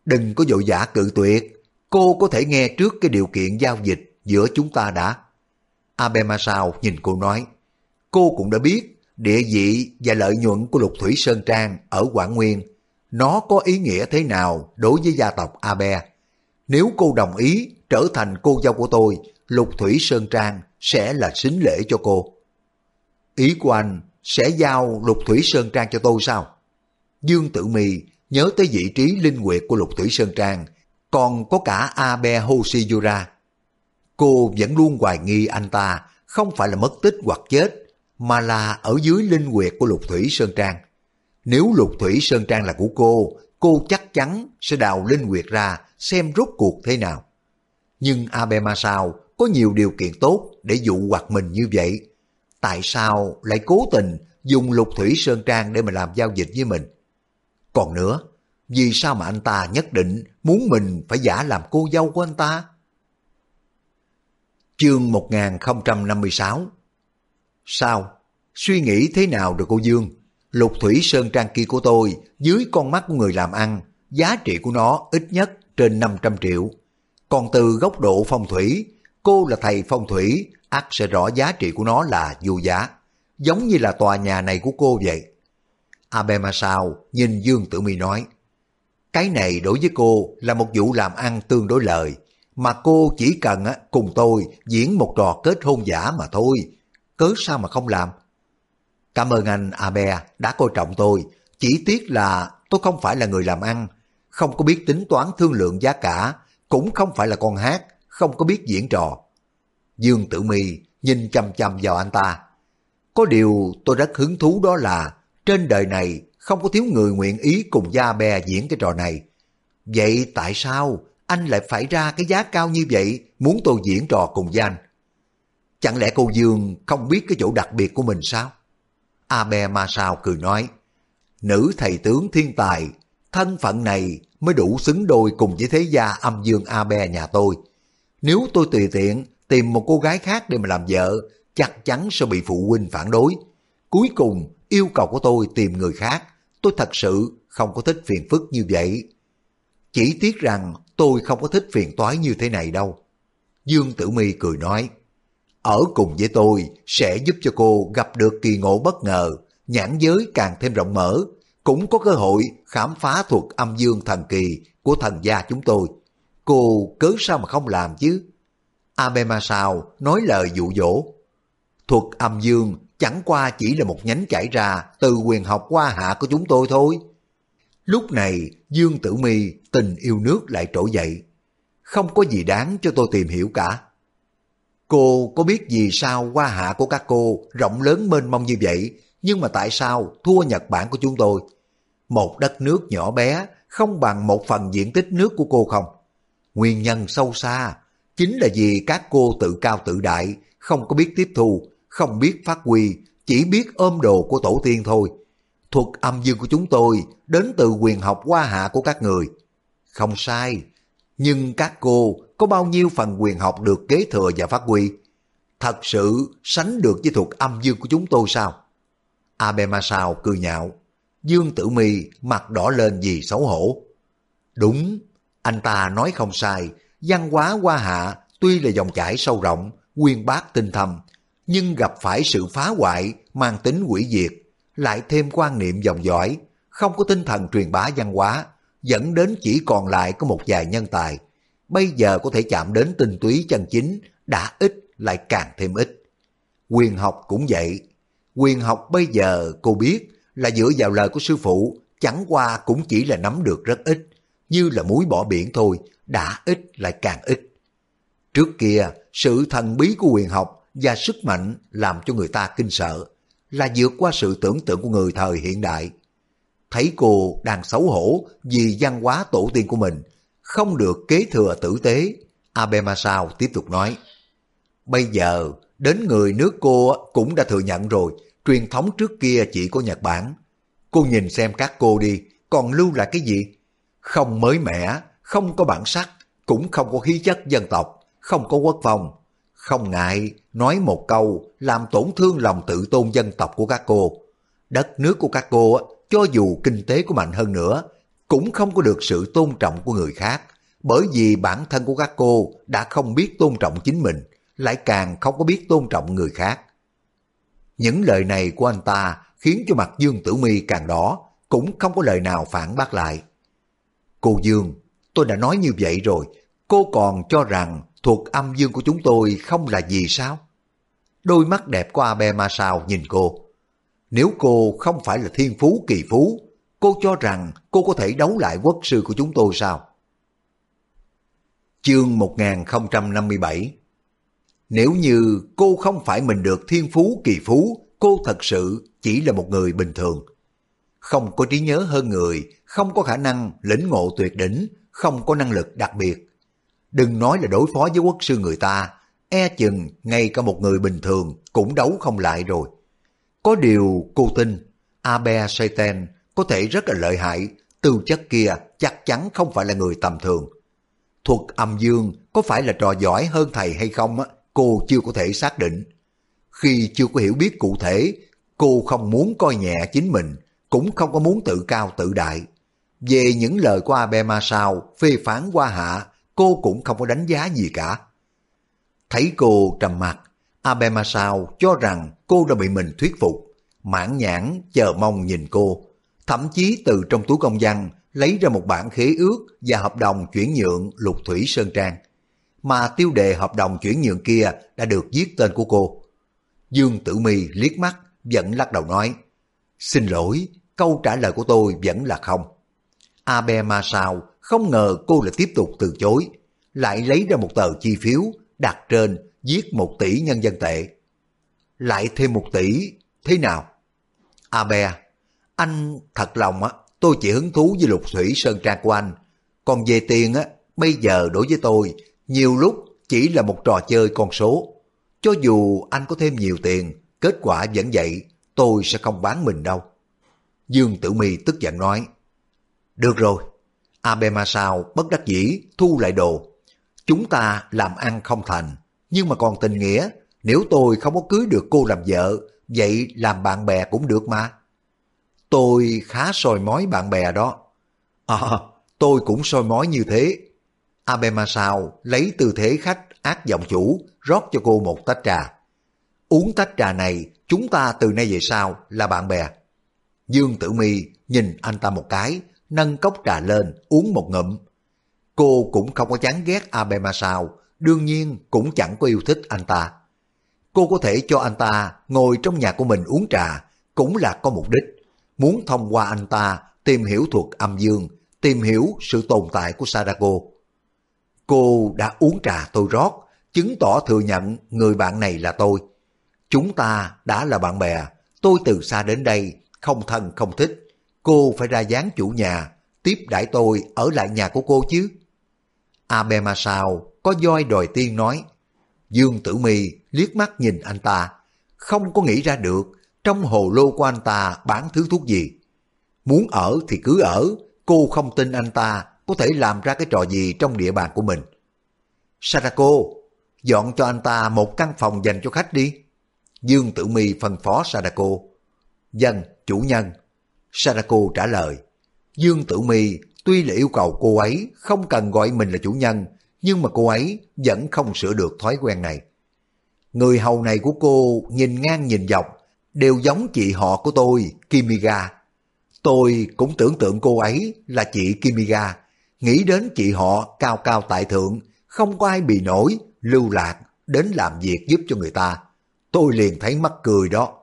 Đừng có vội giả cự tuyệt, cô có thể nghe trước cái điều kiện giao dịch giữa chúng ta đã. Abema Sao nhìn cô nói, cô cũng đã biết địa vị và lợi nhuận của lục thủy Sơn Trang ở Quảng Nguyên, nó có ý nghĩa thế nào đối với gia tộc Abe. Nếu cô đồng ý trở thành cô dâu của tôi, lục thủy Sơn Trang sẽ là xính lễ cho cô. Ý của anh sẽ giao lục thủy Sơn Trang cho tôi sao? Dương Tử Mì nhớ tới vị trí linh quyệt của lục thủy Sơn Trang, còn có cả Abe Hoshiyura. Cô vẫn luôn hoài nghi anh ta không phải là mất tích hoặc chết, mà là ở dưới linh quyệt của lục thủy Sơn Trang. Nếu lục thủy Sơn Trang là của cô, cô chắc chắn sẽ đào linh quyệt ra xem rốt cuộc thế nào. Nhưng Abe Masao có nhiều điều kiện tốt để dụ hoặc mình như vậy. Tại sao lại cố tình dùng lục thủy Sơn Trang để mà làm giao dịch với mình? Còn nữa, vì sao mà anh ta nhất định muốn mình phải giả làm cô dâu của anh ta? Chương 1056 Sao? Suy nghĩ thế nào được cô Dương? Lục thủy sơn trang kia của tôi, dưới con mắt của người làm ăn, giá trị của nó ít nhất trên 500 triệu. Còn từ góc độ phong thủy, cô là thầy phong thủy, ắt sẽ rõ giá trị của nó là vô giá. Giống như là tòa nhà này của cô vậy. Abema Sao nhìn Dương Tử Mi nói, cái này đối với cô là một vụ làm ăn tương đối lợi, mà cô chỉ cần cùng tôi diễn một trò kết hôn giả mà thôi, cớ sao mà không làm? Cảm ơn anh Abe đã coi trọng tôi, chỉ tiếc là tôi không phải là người làm ăn, không có biết tính toán thương lượng giá cả, cũng không phải là con hát, không có biết diễn trò. Dương Tử Mi nhìn chăm chăm vào anh ta. Có điều tôi rất hứng thú đó là trên đời này không có thiếu người nguyện ý cùng Gia Bè diễn cái trò này. Vậy tại sao anh lại phải ra cái giá cao như vậy muốn tôi diễn trò cùng với anh? Chẳng lẽ cô Dương không biết cái chỗ đặc biệt của mình sao? Abe Ma Sao cười nói, nữ thầy tướng thiên tài, thân phận này mới đủ xứng đôi cùng với thế gia âm dương A Bè nhà tôi. Nếu tôi tùy tiện tìm một cô gái khác để mà làm vợ, chắc chắn sẽ bị phụ huynh phản đối. Cuối cùng, yêu cầu của tôi tìm người khác, tôi thật sự không có thích phiền phức như vậy. Chỉ tiếc rằng tôi không có thích phiền toái như thế này đâu. Dương Tử Mi cười nói, ở cùng với tôi sẽ giúp cho cô gặp được kỳ ngộ bất ngờ, nhãn giới càng thêm rộng mở, cũng có cơ hội khám phá thuật âm dương thần kỳ của thần gia chúng tôi. Cô cớ sao mà không làm chứ? Abema Sao nói lời dụ dỗ. Thuật âm dương chẳng qua chỉ là một nhánh chảy ra từ quyền học qua hạ của chúng tôi thôi. Lúc này Dương Tử Mi tình yêu nước lại trỗi dậy. Không có gì đáng cho tôi tìm hiểu cả. Cô có biết vì sao qua hạ của các cô rộng lớn mênh mông như vậy, nhưng mà tại sao thua Nhật Bản của chúng tôi? Một đất nước nhỏ bé không bằng một phần diện tích nước của cô không? Nguyên nhân sâu xa chính là vì các cô tự cao tự đại, không có biết tiếp thu, không biết phát huy, chỉ biết ôm đồ của tổ tiên thôi. Thuật âm dương của chúng tôi đến từ quyền học qua hạ của các người. Không sai, nhưng các cô có bao nhiêu phần quyền học được kế thừa và phát huy? Thật sự sánh được với thuật âm dương của chúng tôi sao? Abema sao cười nhạo. Dương Tử Mi mặt đỏ lên vì xấu hổ. Đúng, anh ta nói không sai, văn hóa hoa hạ tuy là dòng chảy sâu rộng, quyên bác tinh thầm, nhưng gặp phải sự phá hoại mang tính quỷ diệt, lại thêm quan niệm dòng dõi, không có tinh thần truyền bá văn hóa, dẫn đến chỉ còn lại có một vài nhân tài. Bây giờ có thể chạm đến tinh túy chân chính, đã ít lại càng thêm ít. Quyền học cũng vậy. Quyền học bây giờ cô biết là dựa vào lời của sư phụ, chẳng qua cũng chỉ là nắm được rất ít, như là muối bỏ biển thôi, đã ít lại càng ít. Trước kia, sự thần bí của quyền học và sức mạnh làm cho người ta kinh sợ, là vượt qua sự tưởng tượng của người thời hiện đại. Thấy cô đang xấu hổ vì văn hóa tổ tiên của mình, không được kế thừa tử tế, Abema Sao tiếp tục nói. Bây giờ, đến người nước cô cũng đã thừa nhận rồi, truyền thống trước kia chỉ có Nhật Bản. Cô nhìn xem các cô đi, còn lưu lại cái gì? Không mới mẻ, không có bản sắc, cũng không có khí chất dân tộc, không có quốc phòng. Không ngại nói một câu làm tổn thương lòng tự tôn dân tộc của các cô. Đất nước của các cô, cho dù kinh tế có mạnh hơn nữa, cũng không có được sự tôn trọng của người khác, bởi vì bản thân của các cô đã không biết tôn trọng chính mình, lại càng không có biết tôn trọng người khác. Những lời này của anh ta khiến cho mặt Dương Tử Mi càng đỏ, cũng không có lời nào phản bác lại. Cô Dương, tôi đã nói như vậy rồi, cô còn cho rằng thuộc âm dương của chúng tôi không là gì sao? Đôi mắt đẹp của Abe Ma Sao nhìn cô. Nếu cô không phải là thiên phú kỳ phú, cô cho rằng cô có thể đấu lại quốc sư của chúng tôi sao? Chương 1057 nếu như cô không phải mình được thiên phú kỳ phú, cô thật sự chỉ là một người bình thường. Không có trí nhớ hơn người, không có khả năng lĩnh ngộ tuyệt đỉnh, không có năng lực đặc biệt. Đừng nói là đối phó với quốc sư người ta, e chừng ngay cả một người bình thường cũng đấu không lại rồi. Có điều cô tin, Abe Satan có thể rất là lợi hại, tư chất kia chắc chắn không phải là người tầm thường. Thuật âm dương có phải là trò giỏi hơn thầy hay không, á? Cô chưa có thể xác định. Khi chưa có hiểu biết cụ thể, cô không muốn coi nhẹ chính mình, cũng không có muốn tự cao tự đại. Về những lời của Abema Sao phê phán qua hạ, cô cũng không có đánh giá gì cả. Thấy cô trầm mặt, Abema Sao cho rằng cô đã bị mình thuyết phục, mãn nhãn chờ mong nhìn cô, thậm chí từ trong túi công văn lấy ra một bản khế ước và hợp đồng chuyển nhượng lục thủy sơn trang. Mà tiêu đề hợp đồng chuyển nhượng kia đã được viết tên của cô. Dương Tử Mi liếc mắt, vẫn lắc đầu nói, Xin lỗi, câu trả lời của tôi vẫn là không. Abe Ma Sao không ngờ cô lại tiếp tục từ chối, lại lấy ra một tờ chi phiếu đặt trên viết một tỷ nhân dân tệ. Lại thêm một tỷ, thế nào? Abe, anh thật lòng á, tôi chỉ hứng thú với lục thủy sơn trang của anh. Còn về tiền á, bây giờ đối với tôi, nhiều lúc chỉ là một trò chơi con số. Cho dù anh có thêm nhiều tiền, kết quả vẫn vậy, tôi sẽ không bán mình đâu. Dương Tử Mi tức giận nói, Được rồi, Abema sao bất đắc dĩ thu lại đồ. Chúng ta làm ăn không thành, nhưng mà còn tình nghĩa, nếu tôi không có cưới được cô làm vợ, vậy làm bạn bè cũng được mà. Tôi khá soi mói bạn bè đó. À, tôi cũng soi mói như thế. Abemasao lấy tư thế khách ác giọng chủ, rót cho cô một tách trà. Uống tách trà này, chúng ta từ nay về sau là bạn bè. Dương Tử Mi nhìn anh ta một cái, nâng cốc trà lên, uống một ngụm. Cô cũng không có chán ghét Abemasao, đương nhiên cũng chẳng có yêu thích anh ta. Cô có thể cho anh ta ngồi trong nhà của mình uống trà, cũng là có mục đích, muốn thông qua anh ta tìm hiểu thuật âm dương, tìm hiểu sự tồn tại của Sadako. Cô đã uống trà tôi rót, chứng tỏ thừa nhận người bạn này là tôi. Chúng ta đã là bạn bè, tôi từ xa đến đây, không thân không thích. Cô phải ra dáng chủ nhà, tiếp đãi tôi ở lại nhà của cô chứ. Abe Masao có voi đòi tiên nói. Dương Tử Mi liếc mắt nhìn anh ta, không có nghĩ ra được trong hồ lô của anh ta bán thứ thuốc gì. Muốn ở thì cứ ở, cô không tin anh ta có thể làm ra cái trò gì trong địa bàn của mình. Sarako dọn cho anh ta một căn phòng dành cho khách đi. Dương Tử Mi phân phó Sadako. Dân, chủ nhân. Sadako trả lời. Dương Tử Mi tuy là yêu cầu cô ấy không cần gọi mình là chủ nhân, nhưng mà cô ấy vẫn không sửa được thói quen này. Người hầu này của cô nhìn ngang nhìn dọc, đều giống chị họ của tôi, Kimiga. Tôi cũng tưởng tượng cô ấy là chị Kimiga, nghĩ đến chị họ cao cao tại thượng, không có ai bị nổi, lưu lạc, đến làm việc giúp cho người ta. Tôi liền thấy mắc cười đó.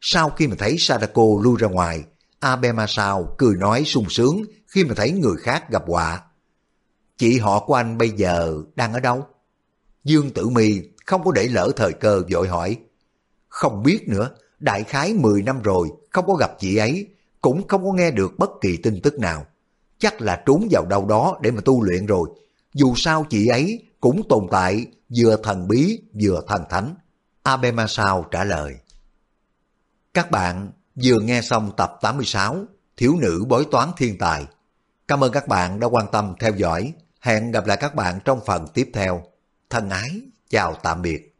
Sau khi mà thấy Sadako lui ra ngoài, Abe Masao cười nói sung sướng khi mà thấy người khác gặp họa. Chị họ của anh bây giờ đang ở đâu? Dương Tử Mi không có để lỡ thời cơ vội hỏi. Không biết nữa, đại khái 10 năm rồi không có gặp chị ấy, cũng không có nghe được bất kỳ tin tức nào. Chắc là trốn vào đâu đó để mà tu luyện rồi. Dù sao chị ấy cũng tồn tại vừa thần bí vừa thần thánh. Abema Sao trả lời. Các bạn vừa nghe xong tập 86 Thiếu nữ bói toán thiên tài. Cảm ơn các bạn đã quan tâm theo dõi. Hẹn gặp lại các bạn trong phần tiếp theo. Thân ái, chào tạm biệt.